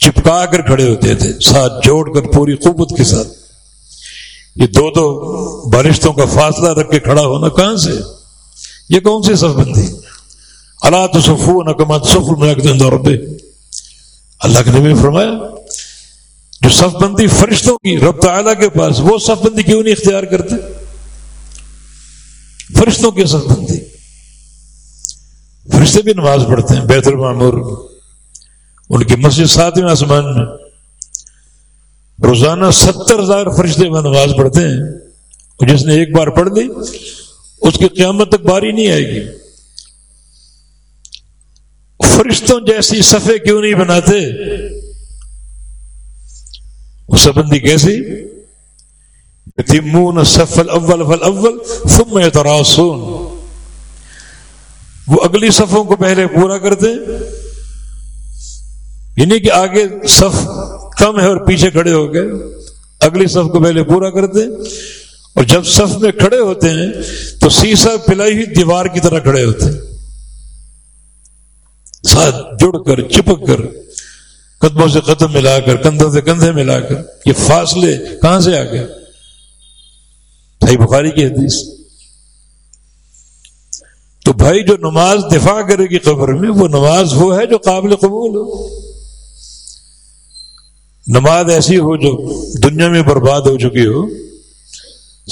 چپکا کر کھڑے ہوتے تھے، ساتھ جوڑ کر پوری قوت کے ساتھ۔ یہ دو دو بارشتوں کا فاصلہ رکھ کے کھڑا ہونا کہاں سے؟ یہ کون سی صف بندی؟ اللہ تو سفو نہ سفر میں اللہ کے نبی نے فرمایا جو صف بندی فرشتوں کی رب تعالیٰ کے پاس، وہ صف بندی کیوں نہیں اختیار کرتے؟ فرشتوں کی صف بندی فرشتے بھی نماز پڑھتے ہیں، بیت المعمور، ان کی مسجد ساتویں آسمان میں۔ روزانہ ستر ہزار فرشتے میں نماز پڑھتے ہیں۔ اور جس نے ایک بار پڑھ لی، اس کی قیامت تک باری نہیں آئے گی۔ فرشتوں جیسی صفے کیوں نہیں بناتے؟ سبندی کیسی؟ تمون سفل اول فل اول ثم تراسون وہ اگلی صفوں کو پہلے پورا کرتے یعنی کہ آگے صف کم ہے اور پیچھے کھڑے ہو گئے۔ اگلی صف کو پہلے پورا کرتے اور جب صف میں کھڑے ہوتے ہیں تو سیسا پلائی ہوئی دیوار کی طرح کھڑے ہوتے ہیں۔ ساتھ جڑ کر، چپک کر۔ قدموں سے قدم ملا کر، کندھوں سے کندھے ملا کر، یہ فاصلے کہاں سے آ گئے؟ بھائی بخاری کی حدیث۔ تو بھائی جو نماز دفاع کرے گی قبر میں، وہ نماز وہ ہے جو قابل قبول ہو۔ نماز ایسی ہو جو دنیا میں برباد ہو چکی ہو۔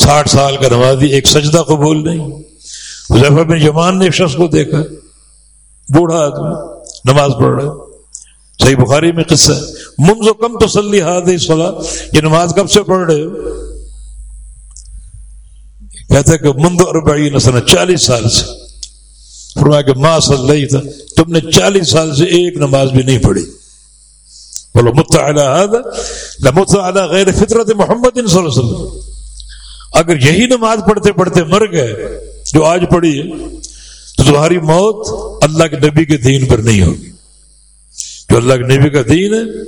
ساٹھ سال کا نمازی ایک سجدہ قبول نہیں۔ حضیفہ بن جمان نے ایک شخص کو دیکھا، بوڑھا آدمی، نماز پڑھ رہا صحیح بخاری میں قصہ منز و کم تسلی ہاتھ یہ نماز کب سے پڑھ رہے ہو؟ کہتے کہ منذ اربعین سنہ، چالیس سال سے۔ فرمایا کہ ماں صلی تھا تم نے چالیس سال سے ایک نماز بھی نہیں پڑھی۔ بولو متعلق غیر فطرت محمد صلی اللہ علیہ وسلم۔ اگر یہی نماز پڑھتے پڑھتے مر گئے، جو آج پڑھی ہے، تو تمہاری موت اللہ کے نبی کے دین پر نہیں ہوگی۔ جو اللہ کے نبی کا دین ہے،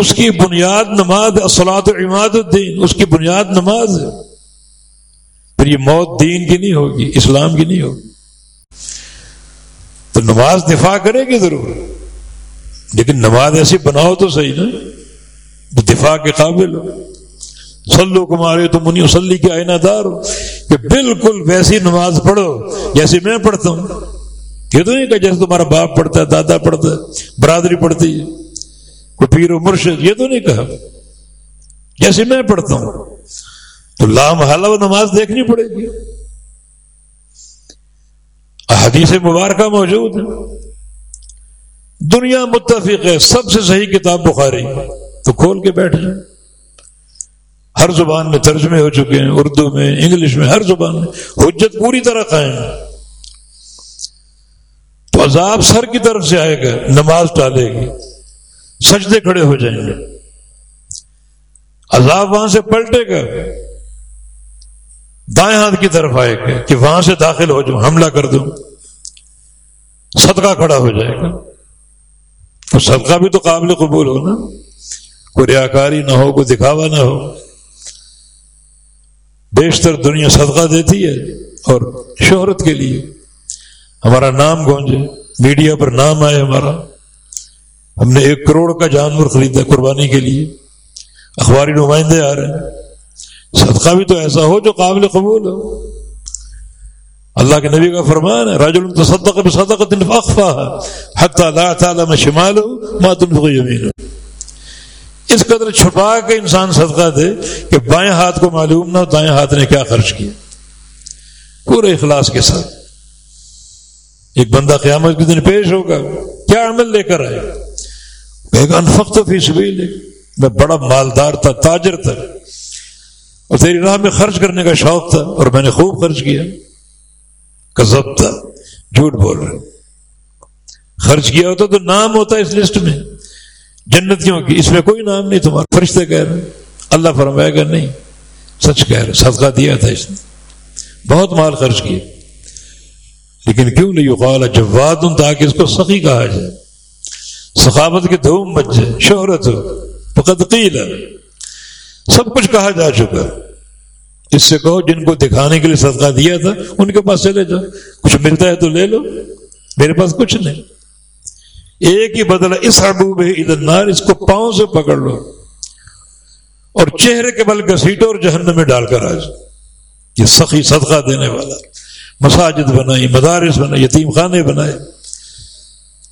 اس کی بنیاد نماز اصلاۃ و عماد الدین اس کی بنیاد نماز ہے۔ پھر یہ موت دین کی نہیں ہوگی، اسلام کی نہیں ہوگی۔ تو نماز دفاع کرے گی ضرور لیکن نماز ایسی بناؤ تو صحیح نا دفاع کے قابل ہو۔ سلو کمارے تو منی وسلی کے آئینہ دار ہو، کہ بالکل ویسی نماز پڑھو، جیسے میں پڑھتا ہوں۔ یہ تو نہیں کہ جیسے تمہارا باپ پڑھتا ہے دادا پڑھتا ہے برادری پڑھتی ہے کوئی پیر و مرشد یہ تو نہیں کہا جیسے میں پڑھتا ہوں تو لام حالہ نماز دیکھنی پڑے گی حدیث مبارکہ موجود ہے دنیا متفق ہے سب سے صحیح کتاب بخاری تو کھول کے بیٹھ جائیں ہر زبان میں ترجمے ہو چکے ہیں اردو میں انگلش میں ہر زبان میں حجت پوری طرح قائم ہے تو عذاب سر کی طرف سے آئے گا، نماز ٹالے گی، سجدے کھڑے ہو جائیں گے۔ عذاب وہاں سے پلٹے گا۔ دائیں ہاتھ کی طرف آئے گا کہ وہاں سے داخل ہو جاؤ حملہ کر دوں۔ صدقہ کھڑا ہو جائے گا۔ تو صدقہ بھی تو قابل قبول ہو نا۔ کوئی ریاکاری نہ ہو، کوئی دکھاوا نہ ہو۔ بیشتر دنیا صدقہ دیتی ہے اور شہرت کے لیے۔ ہمارا نام گونجے میڈیا پر نام آئے ہمارا۔ ہم نے ایک کروڑ کا جانور خریدا قربانی کے لیے۔ اخباری نمائندے آ رہے ہیں۔ صدقہ بھی تو ایسا ہو جو قابل قبول ہو۔ اللہ کے نبی کا فرمان ہے راج میں شمال ہوں ماں تم کو یمین اس قدر چھپا کے انسان صدقہ دے کہ بائیں ہاتھ کو معلوم نہ ہو، دائیں ہاتھ نے کیا خرچ کیا۔ پورے اخلاص کے ساتھ۔ ایک بندہ قیامت کے دن پیش ہوگا، کیا عمل لے کر آئے؟ انفق تو فی سبیل میں بڑا مالدار تھا، تاجر تھا۔ اور تیری راہ میں خرچ کرنے کا شوق تھا، اور میں نے خوب خرچ کیا۔ کزب تھا، جھوٹ بول رہے خرچ کیا ہوتا تو نام ہوتا ہے اس لسٹ میں۔ جنتیوں کی، اس میں کوئی نام نہیں تمہارا فرشتے کہہ رہے اللہ فرمائے گا نہیں، سچ کہہ رہے صدقہ دیا تھا اس نے۔ بہت مال خرچ کیا۔ لیکن کیوں نہیں قال جب واد ہوں تاکہ اس کو سخی کہا جائے؟ ثقافت کی دھوم بچ جائے، شہرت ہو۔ قیل۔ سب کچھ کہا جا چکا اس سے کہو، جن کو دکھانے کے لیے صدقہ دیا تھا، ان کے پاس چلے جاؤ۔ کچھ ملتا ہے تو لے لو۔ میرے پاس کچھ نہیں۔ ایک ہی بدلا اس حبوب ادنار اس کو پاؤں سے پکڑ لو۔ اور چہرے کے بل گھسیٹو اور جہنم میں ڈال کر آج یہ سخی صدقہ دینے والا۔ مساجد بنائی، مدارس بنائی، یتیم خانے بنائے۔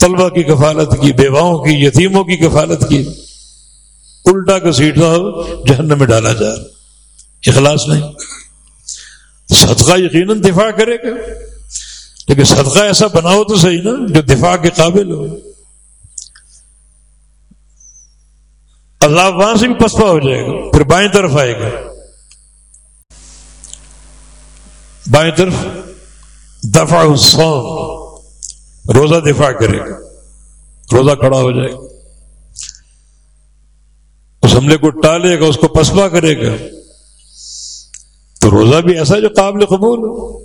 طلبہ کی کفالت کی، بیواؤں کی، یتیموں کی کفالت کی۔ الٹا گھسیٹا ہو، جہنم میں ڈالا جا۔ اخلاص نہیں۔ صدقہ یقیناً دفاع کرے گا۔ لیکن صدقہ ایسا بناؤ تو صحیح نا، جو دفاع کے قابل ہو۔ اللہ وہاں سے بھی پسپا ہو جائے گا، پھر بائیں طرف آئے گا۔ بائیں طرف دفاع الصوم روزہ دفاع کرے۔ گا روزہ کھڑا ہو جائے۔ گا اس حملے کو ٹالے گا، اس کو پسپا کرے گا۔ تو روزہ بھی ایسا جو قابل قبول ہو۔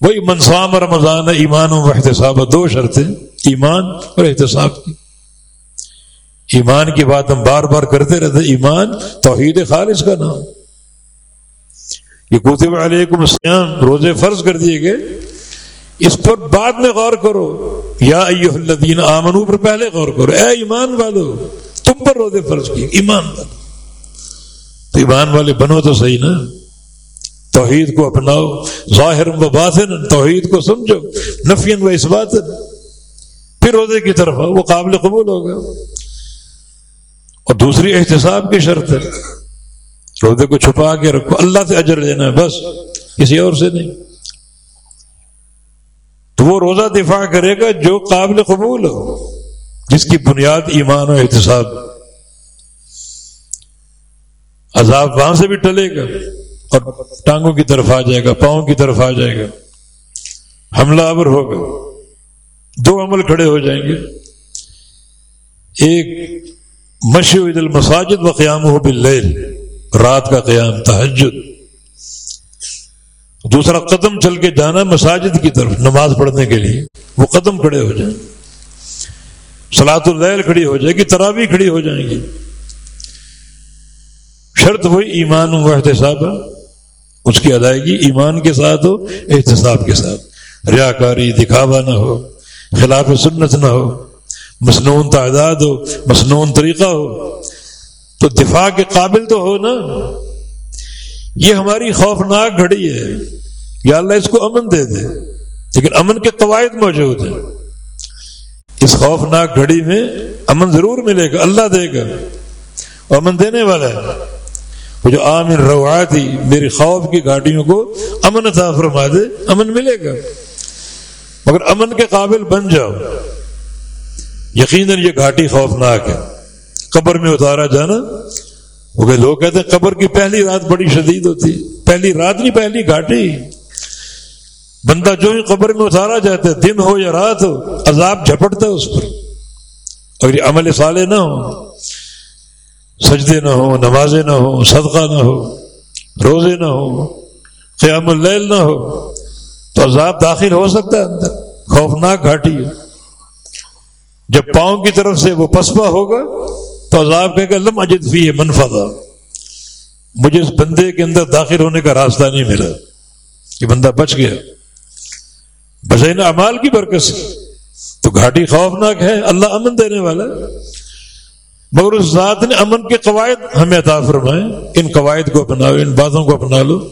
وہی منصام رمضان ایمان و احتساب دو شرطیں ایمان اور احتساب کی۔ ایمان کی بات ہم بار بار کرتے رہتے ایمان توحید خالص کا نام۔ یہ کوتب علیکم السلام روزے فرض کر دیے گئے۔ اس پر بعد میں غور کرو۔ یا ایوہ الذین آمنو پر پہلے غور کرو۔ اے ایمان والو، تم پر روزے فرض کیے۔ ایمان والو۔ تو ایمان والے بنو تو صحیح نا۔ توحید کو اپناؤ۔ ظاہر و باطن، توحید کو سمجھو۔ نفین و اس بات پھر روزے کی طرف وہ قابل قبول ہوگا۔ اور دوسری احتساب کی شرط ہے۔ روزے کو چھپا کے رکھو، اللہ سے اجر لینا ہے، بس، کسی اور سے نہیں۔ تو وہ روزہ دفاع کرے گا جو قابل قبول ہو، جس کی بنیاد ایمان و احتساب۔ عذاب وہاں سے بھی ٹلے گا اور ٹانگوں کی طرف آ جائے گا، پاؤں کی طرف آ جائے گا۔ حملہ آور ہوگا۔ دو عمل کھڑے ہو جائیں گے۔ ایک مشہور المساجد و قیام ہو بل رات کا قیام تحجد دوسرا، قدم چل کے جانا مساجد کی طرف، نماز پڑھنے کے لیے۔ وہ قدم کھڑے ہو جائیں۔ سلاۃ اللیل کھڑی ہو جائے گی تراوی کھڑی ہو جائیں گی۔ شرط ہوئی ایمان و احتساب۔ اس کی ادائیگی ایمان کے ساتھ ہو، احتساب کے ساتھ۔ ریاکاری، دکھاوا نہ ہو، خلاف سنت نہ ہو۔ مصنون تعداد ہو مصنون طریقہ ہو۔ تو دفاع کے قابل تو ہو نا۔ یہ ہماری خوفناک گھڑی ہے۔ یا اللہ اس کو امن دے دے۔ لیکن امن کے قواعد موجود ہیں۔ اس خوفناک گھڑی میں امن ضرور ملے گا، اللہ دے گا۔ امن دینے والا ہے۔ وہ جو عام روا تھی میری خوف کی گاڑیوں کو امن تھا فرما دے، امن ملے گا۔ مگر امن کے قابل بن جاؤ۔ یقیناً یہ گھاٹی خوفناک ہے۔ قبر میں اتارا جانا۔ وہ کہ لوگ کہتے ہیں قبر کی پہلی رات بڑی شدید ہوتی۔ ہے پہلی رات نہیں، پہلی گھاٹی۔ بندہ جو ہی قبر میں اتارا جاتا ہے، دن ہو یا رات ہو، عذاب جھپٹتا ہے اس پر۔ اور یہ عمل صالح نہ ہو، سجدے نہ ہو، نمازیں نہ ہو، صدقہ نہ ہو، روزے نہ ہو، قیام اللیل نہ ہو، تو عذاب داخل ہو سکتا ہے اندر۔ خوفناک گھاٹی ہے۔ جب پاؤں کی طرف سے وہ پسپا ہوگا تو عذاب کہ لم اجد فی ہے مجھے اس بندے کے اندر داخل ہونے کا راستہ نہیں ملا۔ کہ بندہ بچ گیا۔ بسین امال کی برکت سے۔ تو گھاٹی خوفناک ہے، اللہ امن دینے والا۔ مگر اس ذات نے امن کے قواعد ہمیں عطا فرمائے۔ ان قواعد کو اپناؤ، ان باتوں کو اپنا لو۔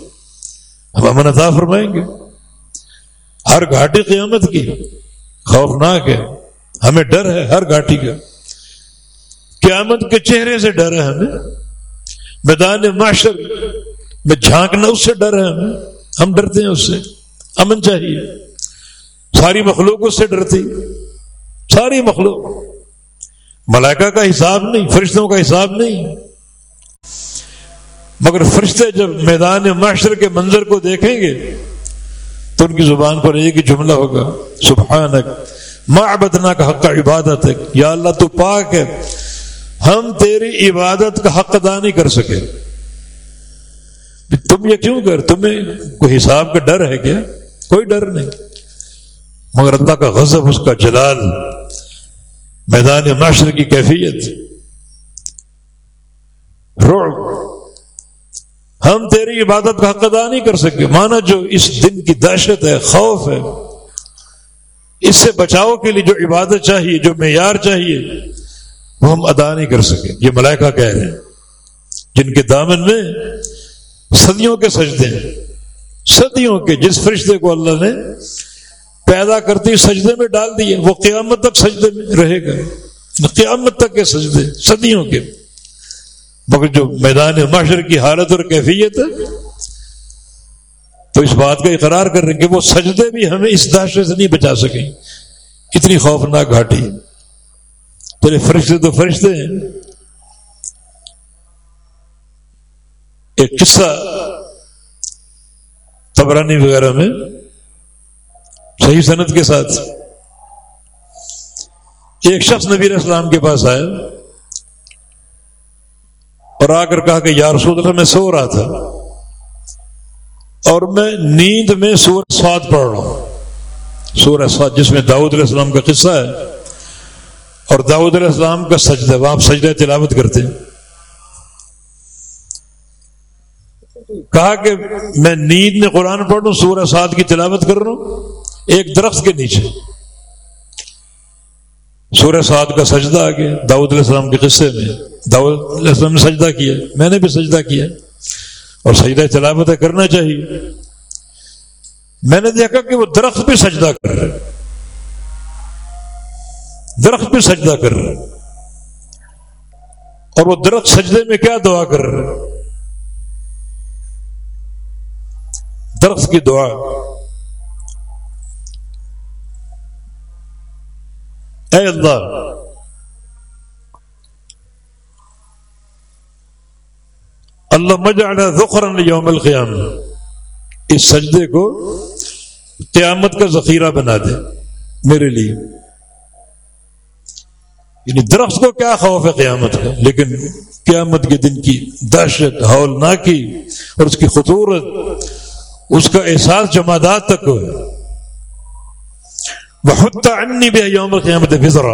ہم امن عطا فرمائیں گے۔ ہر گھاٹی قیامت کی خوفناک ہے۔ ہمیں ڈر ہے ہر گھاٹی کا۔ قیامت کے چہرے سے ڈر ہے ہمیں۔ میدان معاشر میں جھانکنا اس سے ڈر ہے ہمیں۔ ہم ڈرتے ہیں اس سے۔ امن چاہیے۔ ساری مخلوق اس سے ڈرتی۔ ساری مخلوق۔ ملائکہ کا حساب نہیں، فرشتوں کا حساب نہیں۔ مگر فرشتے جب میدان معاشر کے منظر کو دیکھیں گے، تو ان کی زبان پر ایک ہی جملہ ہوگا، سبحانک معبدنا کا حق کا عبادت ہے یا اللہ تو پاک ہے۔ ہم تیری عبادت کا حق ادا نہیں کر سکے۔ تم یہ کیوں کر؟ تمہیں کوئی حساب کا ڈر ہے کیا؟ کوئی ڈر نہیں۔ مگر اللہ کا غضب، اس کا جلال، میدان معاشر کی کیفیت۔ ہم تیری عبادت کا حق ادا نہیں کر سکے۔ مانا جو اس دن کی دہشت ہے، خوف ہے، اس سے بچاؤ کے لیے جو عبادت چاہیے، جو معیار چاہیے وہ ہم ادا نہیں کر سکے۔ یہ ملائکہ کہہ رہے ہیں۔ جن کے دامن میں صدیوں کے سجدے ہیں۔ صدیوں کے جس فرشتے کو اللہ نے پیدا کرتی سجدے میں ڈال دیے، وہ قیامت تک سجدے میں رہے گا۔ قیامت تک کے سجدے صدیوں کے۔ مگر جو میدان معاشر کی حالت اور کیفیت ہے، تو اس بات کا اقرار کر رہے ہیں کہ وہ سجدے بھی ہمیں اس دہشت سے نہیں بچا سکیں۔ اتنی خوفناک گھاٹی۔ ہے تیرے فرشتے تو فرشتے ہیں۔ ایک قصہ تبرانی وغیرہ میں صحیح صنعت کے ساتھ۔ ایک شخص نبی اسلام کے پاس آیا اور آ کر کہا کہ یا رسول اللہ، میں سو رہا تھا اور میں نیند میں سور سواد پڑھ رہا ہوں۔ سورہ سواد، جس میں داؤد علیہ السلام کا قصہ ہے۔ اور داؤد علیہ السلام کا سجدہ وہاں آپ سجدہ تلاوت کرتے ہیں۔ کہا کہ میں نیند میں قرآن پڑھ رہا ہوں سورہ سعد کی تلاوت کر رہا ہوں، ایک درخت کے نیچے۔ سورہ سعد کا سجدہ آ گیا داؤد علیہ السلام کے قصے میں۔ داؤد علیہ السلام نے سجدہ کیا، میں نے بھی سجدہ کیا۔ اور سجدہ تلاوت کرنا چاہیے۔ میں نے دیکھا کہ وہ درخت پہ سجدہ کر رہے درخت پہ سجدہ کر رہے اور وہ درخت سجدے میں کیا دعا کر رہے درخت کی دعا۔ اے اللہ اللہ مجھے ذخرا یوم القیام۔ اس سجدے کو قیامت کا ذخیرہ بنا دے، میرے لیے۔ یعنی درخت کو کیا خوف ہے قیامت کا؟ لیکن قیامت کے دن کی دہشت ہول نہ کی اور اس کی خطورت، اس کا احساس جمادات تک ہو بہت انی بھی یوم قیامت فضرا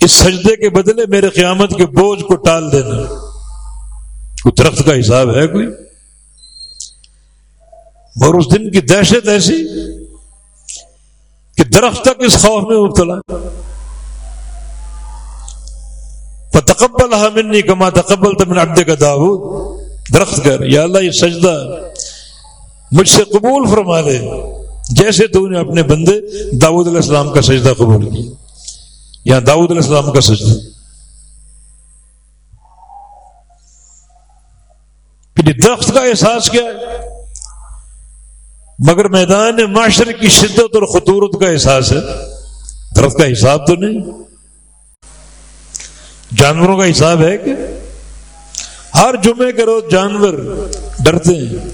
اس سجدے کے بدلے میرے قیامت کے بوجھ کو ٹال دینا۔ کوئی درخت کا حساب ہے کوئی؟ اور اس دن کی دہشت ایسی کہ درخت تک اس خوف میں مبتلا۔ تقبل منی کما تقبل تمن عبد کا داود درخت کر، یا اللہ، یہ سجدہ مجھ سے قبول فرما دے جیسے تو نے اپنے بندے داود علیہ السلام کا سجدہ قبول کیا۔ یا داود علیہ السلام کا سجدہ۔ پھر درخت کا احساس کیا۔ ہے مگر میدان معاشرے کی شدت اور خطورت کا احساس ہے۔ درخت کا حساب تو نہیں۔ جانوروں کا حساب ہے کہ ہر جمعے کے روز جانور ڈرتے ہیں،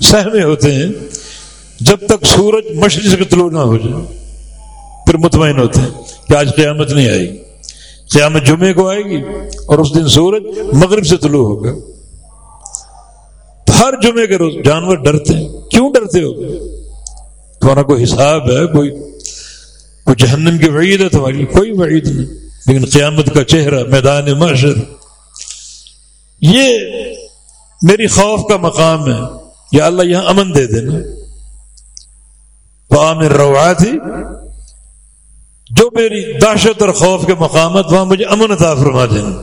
سہمے ہوتے ہیں، جب تک سورج مشرق سے طلوع نہ ہو جائے، پھر مطمئن ہوتے ہیں کہ آج قیامت نہیں آئے گی۔ قیامت جمعے کو آئے گی اور اس دن سورج مغرب سے طلوع ہوگا۔ ہر جمعے کے روز جانور ڈرتے ہیں۔ کیوں ڈرتے ہو؟ تمہارا کوئی حساب ہے، کوئی کوئی جہنم کی وعید ہے تمہاری؟ کوئی وعید نہیں۔ لیکن قیامت کا چہرہ میدان معاشر یہ میری خوف کا مقام ہے یا اللہ یہاں امن دے دینا عامر روا تھی جو میری دہشت اور خوف کے مقامات وہاں مجھے امن عطا فرما دینا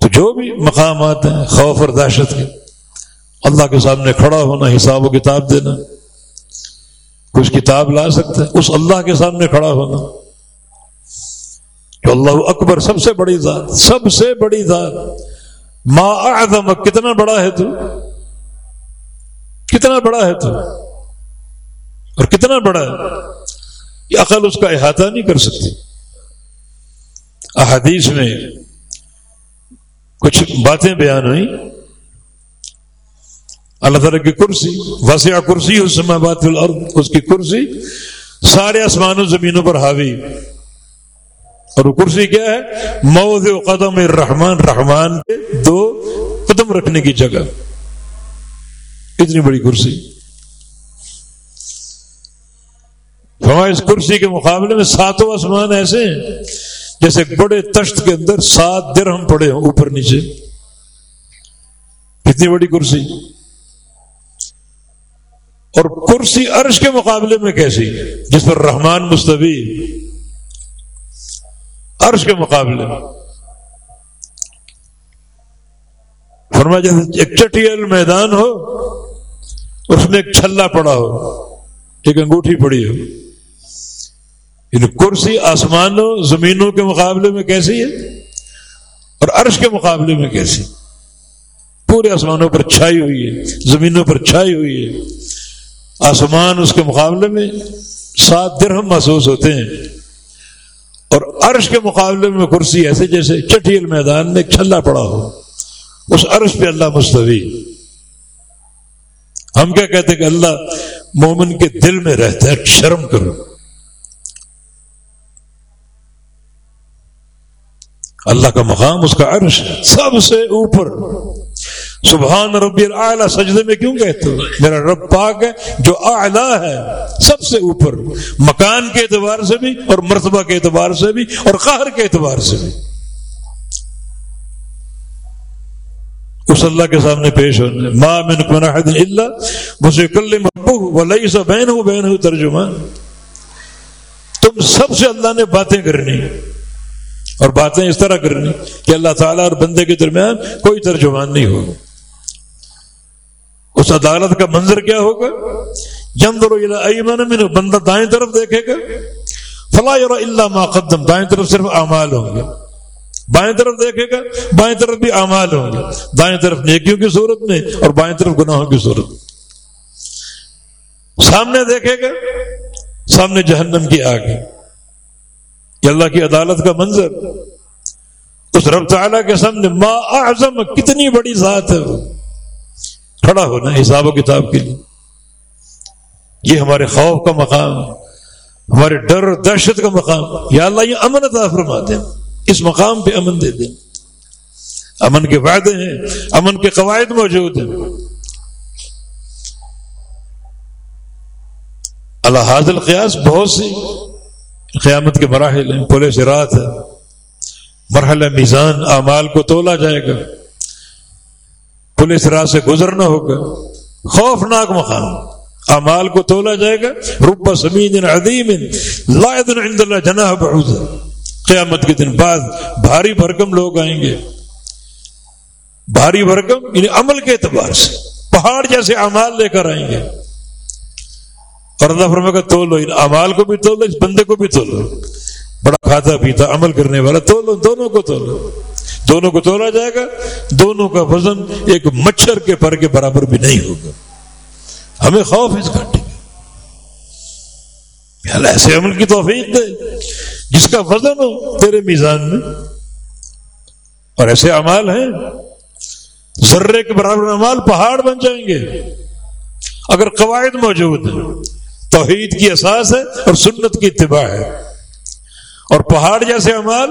تو جو بھی مقامات ہیں، خوف اور دہشت کے، اللہ کے سامنے کھڑا ہونا، حساب و کتاب دینا۔ کچھ کتاب لا سکتے اس اللہ کے سامنے کھڑا ہونا۔ جو اللہ اکبر سب سے بڑی ذات، سب سے بڑی ذات۔ ما اعظم، کتنا بڑا ہے تو؟ کتنا بڑا ہے تو؟ اور کتنا بڑا ہے؟ یہ عقل اس کا احاطہ نہیں کر سکتی۔ احادیث میں کچھ باتیں بیان ہوئی اللہ تعالیٰ کی کرسی وسیع کرسی، اس سما بات اس کی کرسی سارے آسمان و زمینوں پر حاوی۔ اور وہ کرسی کیا ہے؟ موز قدم رحمان رحمان کے دو قدم رکھنے کی جگہ۔ اتنی بڑی کرسی۔ ہمارے اس کرسی کے مقابلے میں ساتوں آسمان ایسے ہیں، جیسے بڑے تشت کے اندر سات درہم پڑے ہوں، اوپر نیچے۔ کتنی بڑی کرسی۔ اور کرسی عرش کے مقابلے میں کیسی؟ جس پر رحمان مستوی عرش کے مقابلے میں۔ فرما جیسے ایک چٹیل میدان ہو، اس میں ایک چھلا پڑا ہو، ایک انگوٹھی پڑی ہو۔ یعنی کرسی آسمانوں، زمینوں کے مقابلے میں کیسی ہے؟ اور عرش کے مقابلے میں کیسی؟ پورے آسمانوں پر چھائی ہوئی ہے، زمینوں پر چھائی ہوئی ہے۔ آسمان اس کے مقابلے میں سات درہم محسوس ہوتے ہیں اور عرش کے مقابلے میں کرسی ایسے جیسے چٹیل میدان میں چھلا پڑا ہو، اس عرش پہ اللہ مستوی۔ ہم کیا کہتے ہیں کہ اللہ مومن کے دل میں رہتا ہے، شرم کرو۔ اللہ کا مقام اس کا عرش سب سے اوپر۔ سبحان ربی اعلیٰ سجدے میں کیوں کہتے ہو میرا رب پاک ہے، جو اعلیٰ ہے، سب سے اوپر، مکان کے اعتبار سے بھی اور مرتبہ کے اعتبار سے بھی اور قہر کے اعتبار سے بھی۔ اس اللہ کے سامنے پیش ہونے ماں میں اللہ مجھے کل بہن ہوں بہن ہوں ترجمان تم سب سے اللہ نے باتیں کرنی اور باتیں اس طرح کرنی کہ اللہ تعالیٰ اور بندے کے درمیان کوئی ترجمان نہیں ہوگا اس عدالت کا منظر کیا ہوگا؟ من بندہ دائیں طرف دیکھے گا۔ فلاح اور اللہ ما دائیں طرف صرف اعمال ہوں گے۔ بائیں طرف دیکھے گا، بائیں طرف بھی اعمال ہوں گے۔ دائیں طرف نیکیوں کی صورت میں اور بائیں طرف گناہوں کی صورت میں۔ سامنے دیکھے گا، سامنے جہنم کی آگ کہ اللہ کی عدالت کا منظر۔ اس رب تعالیٰ کے سامنے ما اعظم، کتنی بڑی ذات ہے وہ۔ کھڑا ہونا حساب و کتاب کے لیے۔ یہ ہمارے خوف کا مقام ہمارے ڈر اور دہشت کا مقام یا اللہ، یہ امن عطا فرما دیں اس مقام پہ امن دے دیں۔ امن کے فائدے ہیں، امن کے قواعد موجود ہیں۔ اللہ حاضل قیاس بہت سی قیامت کے مراحل ہیں۔ پورے سے رات ہے۔ مرحلہ میزان، اعمال کو تولا جائے گا۔ پولیس راہ سے گزرنا ہوگا خوفناک مقام۔ امال کو تولا جائے گا۔ ربا سمین عدیم عند اللہ جناح بعوض قیامت کے دن بعد بھاری بھرکم لوگ آئیں گے۔ بھاری بھرکم یعنی عمل کے اعتبار سے۔ پہاڑ جیسے امال لے کر آئیں گے۔ اور اللہ فرما کا تولو۔ یعنی ان امال کو بھی تو لو اس بندے کو بھی تو لو بڑا کھاتا پیتا، عمل کرنے والا تو لو دونوں کو تولو۔ دونوں کو تولا جائے گا، دونوں کا وزن ایک مچھر کے پر کے برابر بھی نہیں ہوگا۔ ہمیں خوف اس گھنٹے ایسے عمل کی توفیق دے، جس کا وزن ہو تیرے میزان میں۔ اور ایسے امال ہیں، ذرے کے برابر امال پہاڑ بن جائیں گے۔ اگر قواعد موجود ہیں، توحید کی اساس ہے اور سنت کی اتباع ہے۔ اور پہاڑ جیسے امال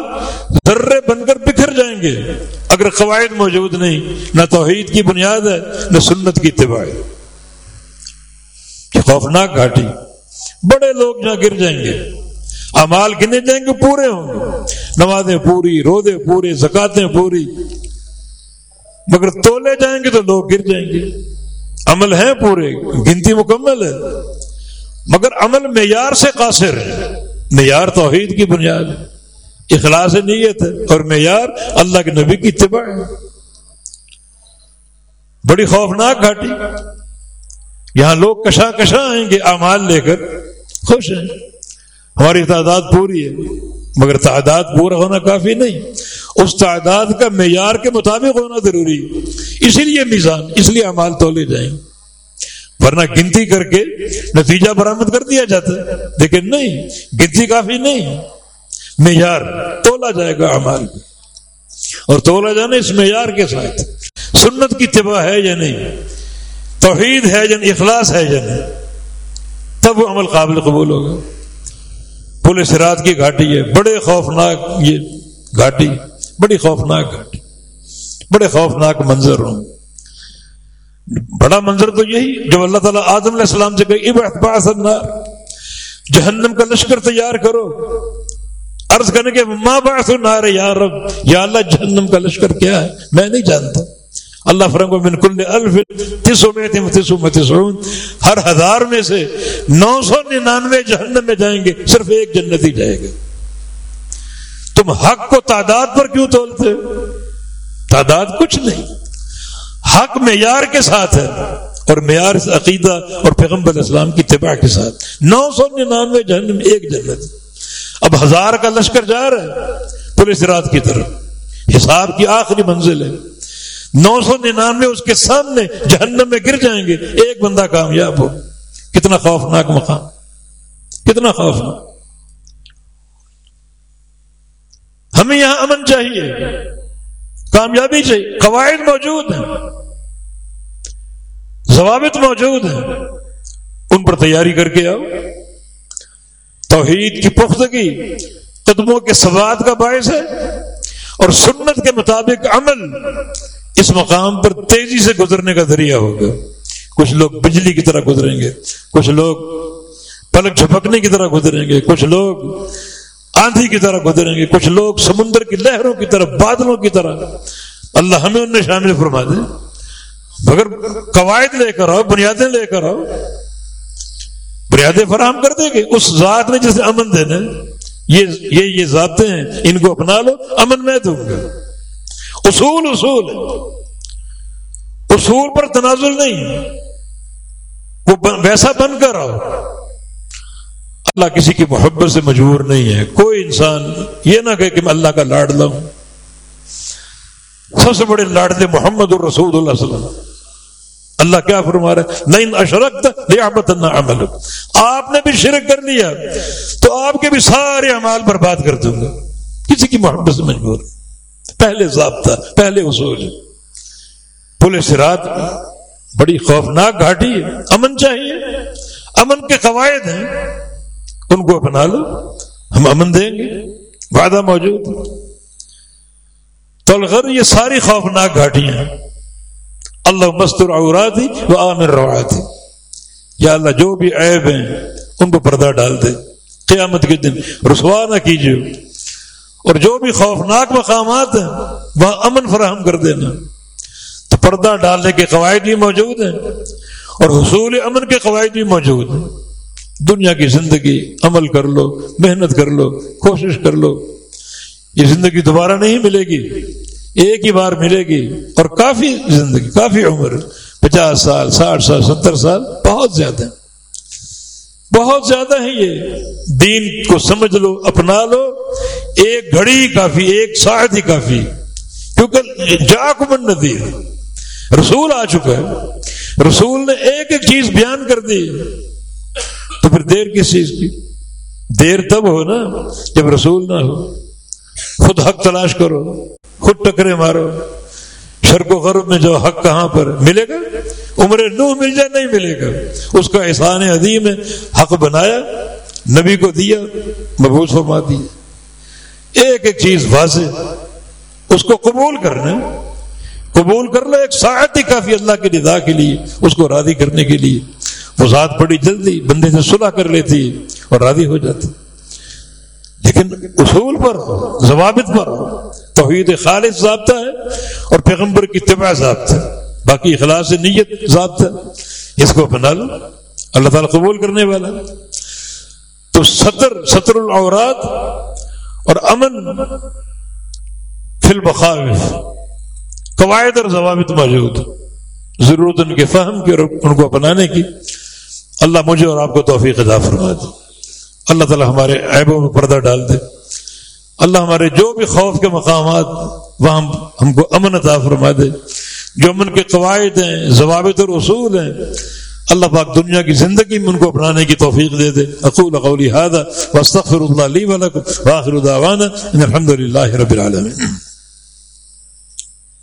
ذرے بن کر بکھر جائیں گے۔ اگر قواعد موجود نہیں، نہ توحید کی بنیاد ہے، نہ سنت کی اتباع خوفناک گھاٹی۔ بڑے لوگ جہاں گر جائیں گے امال گنے جائیں گے، پورے ہوں گے۔ نمازیں پوری رودے پورے زکاتیں پوری۔ مگر تولے جائیں گے تو لوگ گر جائیں گے۔ عمل ہیں پورے، گنتی مکمل ہے۔ مگر عمل معیار سے قاصر ہے۔ معیار توحید کی بنیاد ہے۔ اخلاص نیت ہے اور معیار اللہ کے نبی کی اتباع ہے۔ بڑی خوفناک گھاٹی۔ یہاں لوگ کشا کشا آئیں گے امال لے کر خوش ہیں۔ ہماری تعداد پوری ہے، مگر تعداد پورا ہونا کافی نہیں۔ اس تعداد کا معیار کے مطابق ہونا ضروری ہے۔ اسی لیے میزان، اس لیے امال تولے جائیں۔ گے ورنہ گنتی کر کے نتیجہ برآمد کر دیا جاتا ہے۔ لیکن نہیں، گنتی کافی نہیں۔ معیار تولا جائے گا امال اور تولا جانا اس معیار کے ساتھ۔ سنت کی تباہ ہے یا نہیں؟ توحید ہے یا اخلاص ہے یا نہیں؟ تب وہ عمل قابل قبول ہوگا۔ پولیس رات کی گھاٹی ہے۔ بڑے خوفناک یہ گھاٹی۔ بڑی خوفناک گھاٹی۔ بڑے خوفناک منظر ہوں۔ بڑا منظر تو یہی جو اللہ تعالیٰ آدم علیہ السلام سے کہ جہنم کا لشکر تیار کرو۔ عرض کرنے کے ماں باس نار یا رب، یا اللہ، جہنم کا لشکر کیا ہے؟ میں نہیں جانتا۔ اللہ فرنگ من کل الف تسو میں تسو ہر ہزار میں سے نو سو ننانوے جہنم میں جائیں گے، صرف ایک جنت ہی جائے گا۔ تم حق کو تعداد پر کیوں تولتے تعداد کچھ نہیں۔ حق معیار کے ساتھ ہے اور معیار عقیدہ اور پیغمبر اسلام کی اتباع کے ساتھ نو سو ننانوے جہنم ایک جنت اب ہزار کا لشکر جا رہا ہے پولیس رات کی طرف۔ حساب کی آخری منزل ہے۔ نو سو ننانوے اس کے سامنے جہنم میں گر جائیں گے۔ ایک بندہ کامیاب ہو۔ کتنا خوفناک مقام۔ کتنا خوفناک۔ ہمیں یہاں امن چاہیے۔ کامیابی چاہیے۔ قواعد موجود ہیں۔ ضوابط موجود ہیں۔ ان پر تیاری کر کے آؤ۔ توحید کی پختگی، قدموں کے سواد کا باعث ہے۔ اور سنت کے مطابق عمل اس مقام پر تیزی سے گزرنے کا ذریعہ ہوگا۔ کچھ لوگ بجلی کی طرح گزریں گے، کچھ لوگ پلک جھپکنے کی طرح گزریں گے، کچھ لوگ آندھی کی طرح گزریں گے، کچھ لوگ سمندر کی لہروں کی طرح، بادلوں کی طرح۔ اللہ ہمیں ان میں شامل فرما دے۔ مگر قواعد لے کر آؤ، بنیادیں لے کر آؤ، بنیادیں فراہم کر دیں گے۔ اس ذات نے جسے امن دینا یہ یہ یہ ذاتیں ہیں، ان کو اپنا لو، امن میں دوں گا۔ اصول اصول اصول پر تنازل نہیں وہ ویسا بن کر آؤ۔ اللہ کسی کی محبت سے مجبور نہیں ہے۔ کوئی انسان یہ نہ کہے کہ میں اللہ کا لاڈ لاؤں سب سے بڑے لاڈلے محمد الرسول اللہ صلی اللہ اللہ کیا فرما رہا ہے؟ نہیں اشرک نہ عمل آپ نے بھی شرک کر لیا، تو آپ کے بھی سارے امال برباد کر دوں گا۔ کسی کی محبت سے مجبور۔ پہلے ضابطہ، پہلے اصول۔ پولیس رات بڑی خوفناک گھاٹی ہے۔ امن چاہیے۔ امن کے قواعد ہیں۔ ان کو اپنا لو۔ ہم امن دیں گے۔ وعدہ موجود۔ تلغر یہ ساری خوفناک گھاٹیاں اللہ مستر عوراتی وہ عامر رواتی یا اللہ، جو بھی عیب ہیں، ان کو پردہ ڈال دے۔ قیامت کے دن رسوا نہ کیجیے۔ اور جو بھی خوفناک مقامات ہیں، وہاں امن فراہم کر دینا۔ تو پردہ ڈالنے کے قواعد بھی موجود ہیں، اور حصول امن کے قواعد بھی موجود ہیں۔ دنیا کی زندگی، عمل کر لو، محنت کر لو، کوشش کر لو۔ یہ زندگی دوبارہ نہیں ملے گی۔ ایک ہی بار ملے گی اور کافی زندگی، کافی عمر، پچاس سال، ساٹھ سال، ستر سال، بہت زیادہ۔ بہت زیادہ ہے یہ۔ دین کو سمجھ لو، اپنا لو۔ ایک گھڑی کافی، ایک ساٹھ ہی کافی۔ کیونکہ جاکمن ندیر رسول آ چکا ہے۔ رسول نے ایک ایک چیز بیان کر دی۔ تو پھر دیر کس چیز کی؟ دیر تب ہو نا، جب رسول نہ ہو۔ خود حق تلاش کرو۔ خود ٹکرے مارو۔ شرک و غرب میں جو حق کہاں پر ملے گا؟ عمر نو مل جائے، نہیں ملے گا۔ اس کا احسان عدیم ہے۔ حق بنایا، نبی کو دیا مبوس فرما دیا۔ ایک ایک چیز واضح، اس کو قبول کرنا۔ قبول کر لو، ایک ساعت ہی کافی اللہ کے ندا کے لیے، اس کو راضی کرنے کے لیے۔ وہ ذات بڑی جلدی، بندے سے صلح کر لیتی اور راضی ہو جاتی۔ لیکن اصول پر ضوابط پر توحید خالص ضابطہ ہے اور پیغمبر کی طبع ضابطہ باقی اخلاص نیت ضابطہ اس کو اپنا لو۔ اللہ تعالیٰ قبول کرنے والا تو سطر سطر العورات اور امن فی البخاوف قواعد اور ضوابط موجود ضرورت ان کے فہم کی اور ان کو اپنانے کی۔ اللہ مجھے اور آپ کو توفیق ادا فرما دے۔ اللہ تعالیٰ ہمارے عیبوں میں پردہ ڈال دے۔ اللہ ہمارے جو بھی خوف کے مقامات وہاں ہم کو امن عطا فرما دے۔ جو امن کے قواعد ہیں، ضوابط اور اصول ہیں، اللہ پاک دنیا کی زندگی میں ان کو اپنانے کی توفیق دے دے۔ اقول قولی هذا واستغفر الله لي ولكم واخر دعوانا ان الحمد لله رب العالمين۔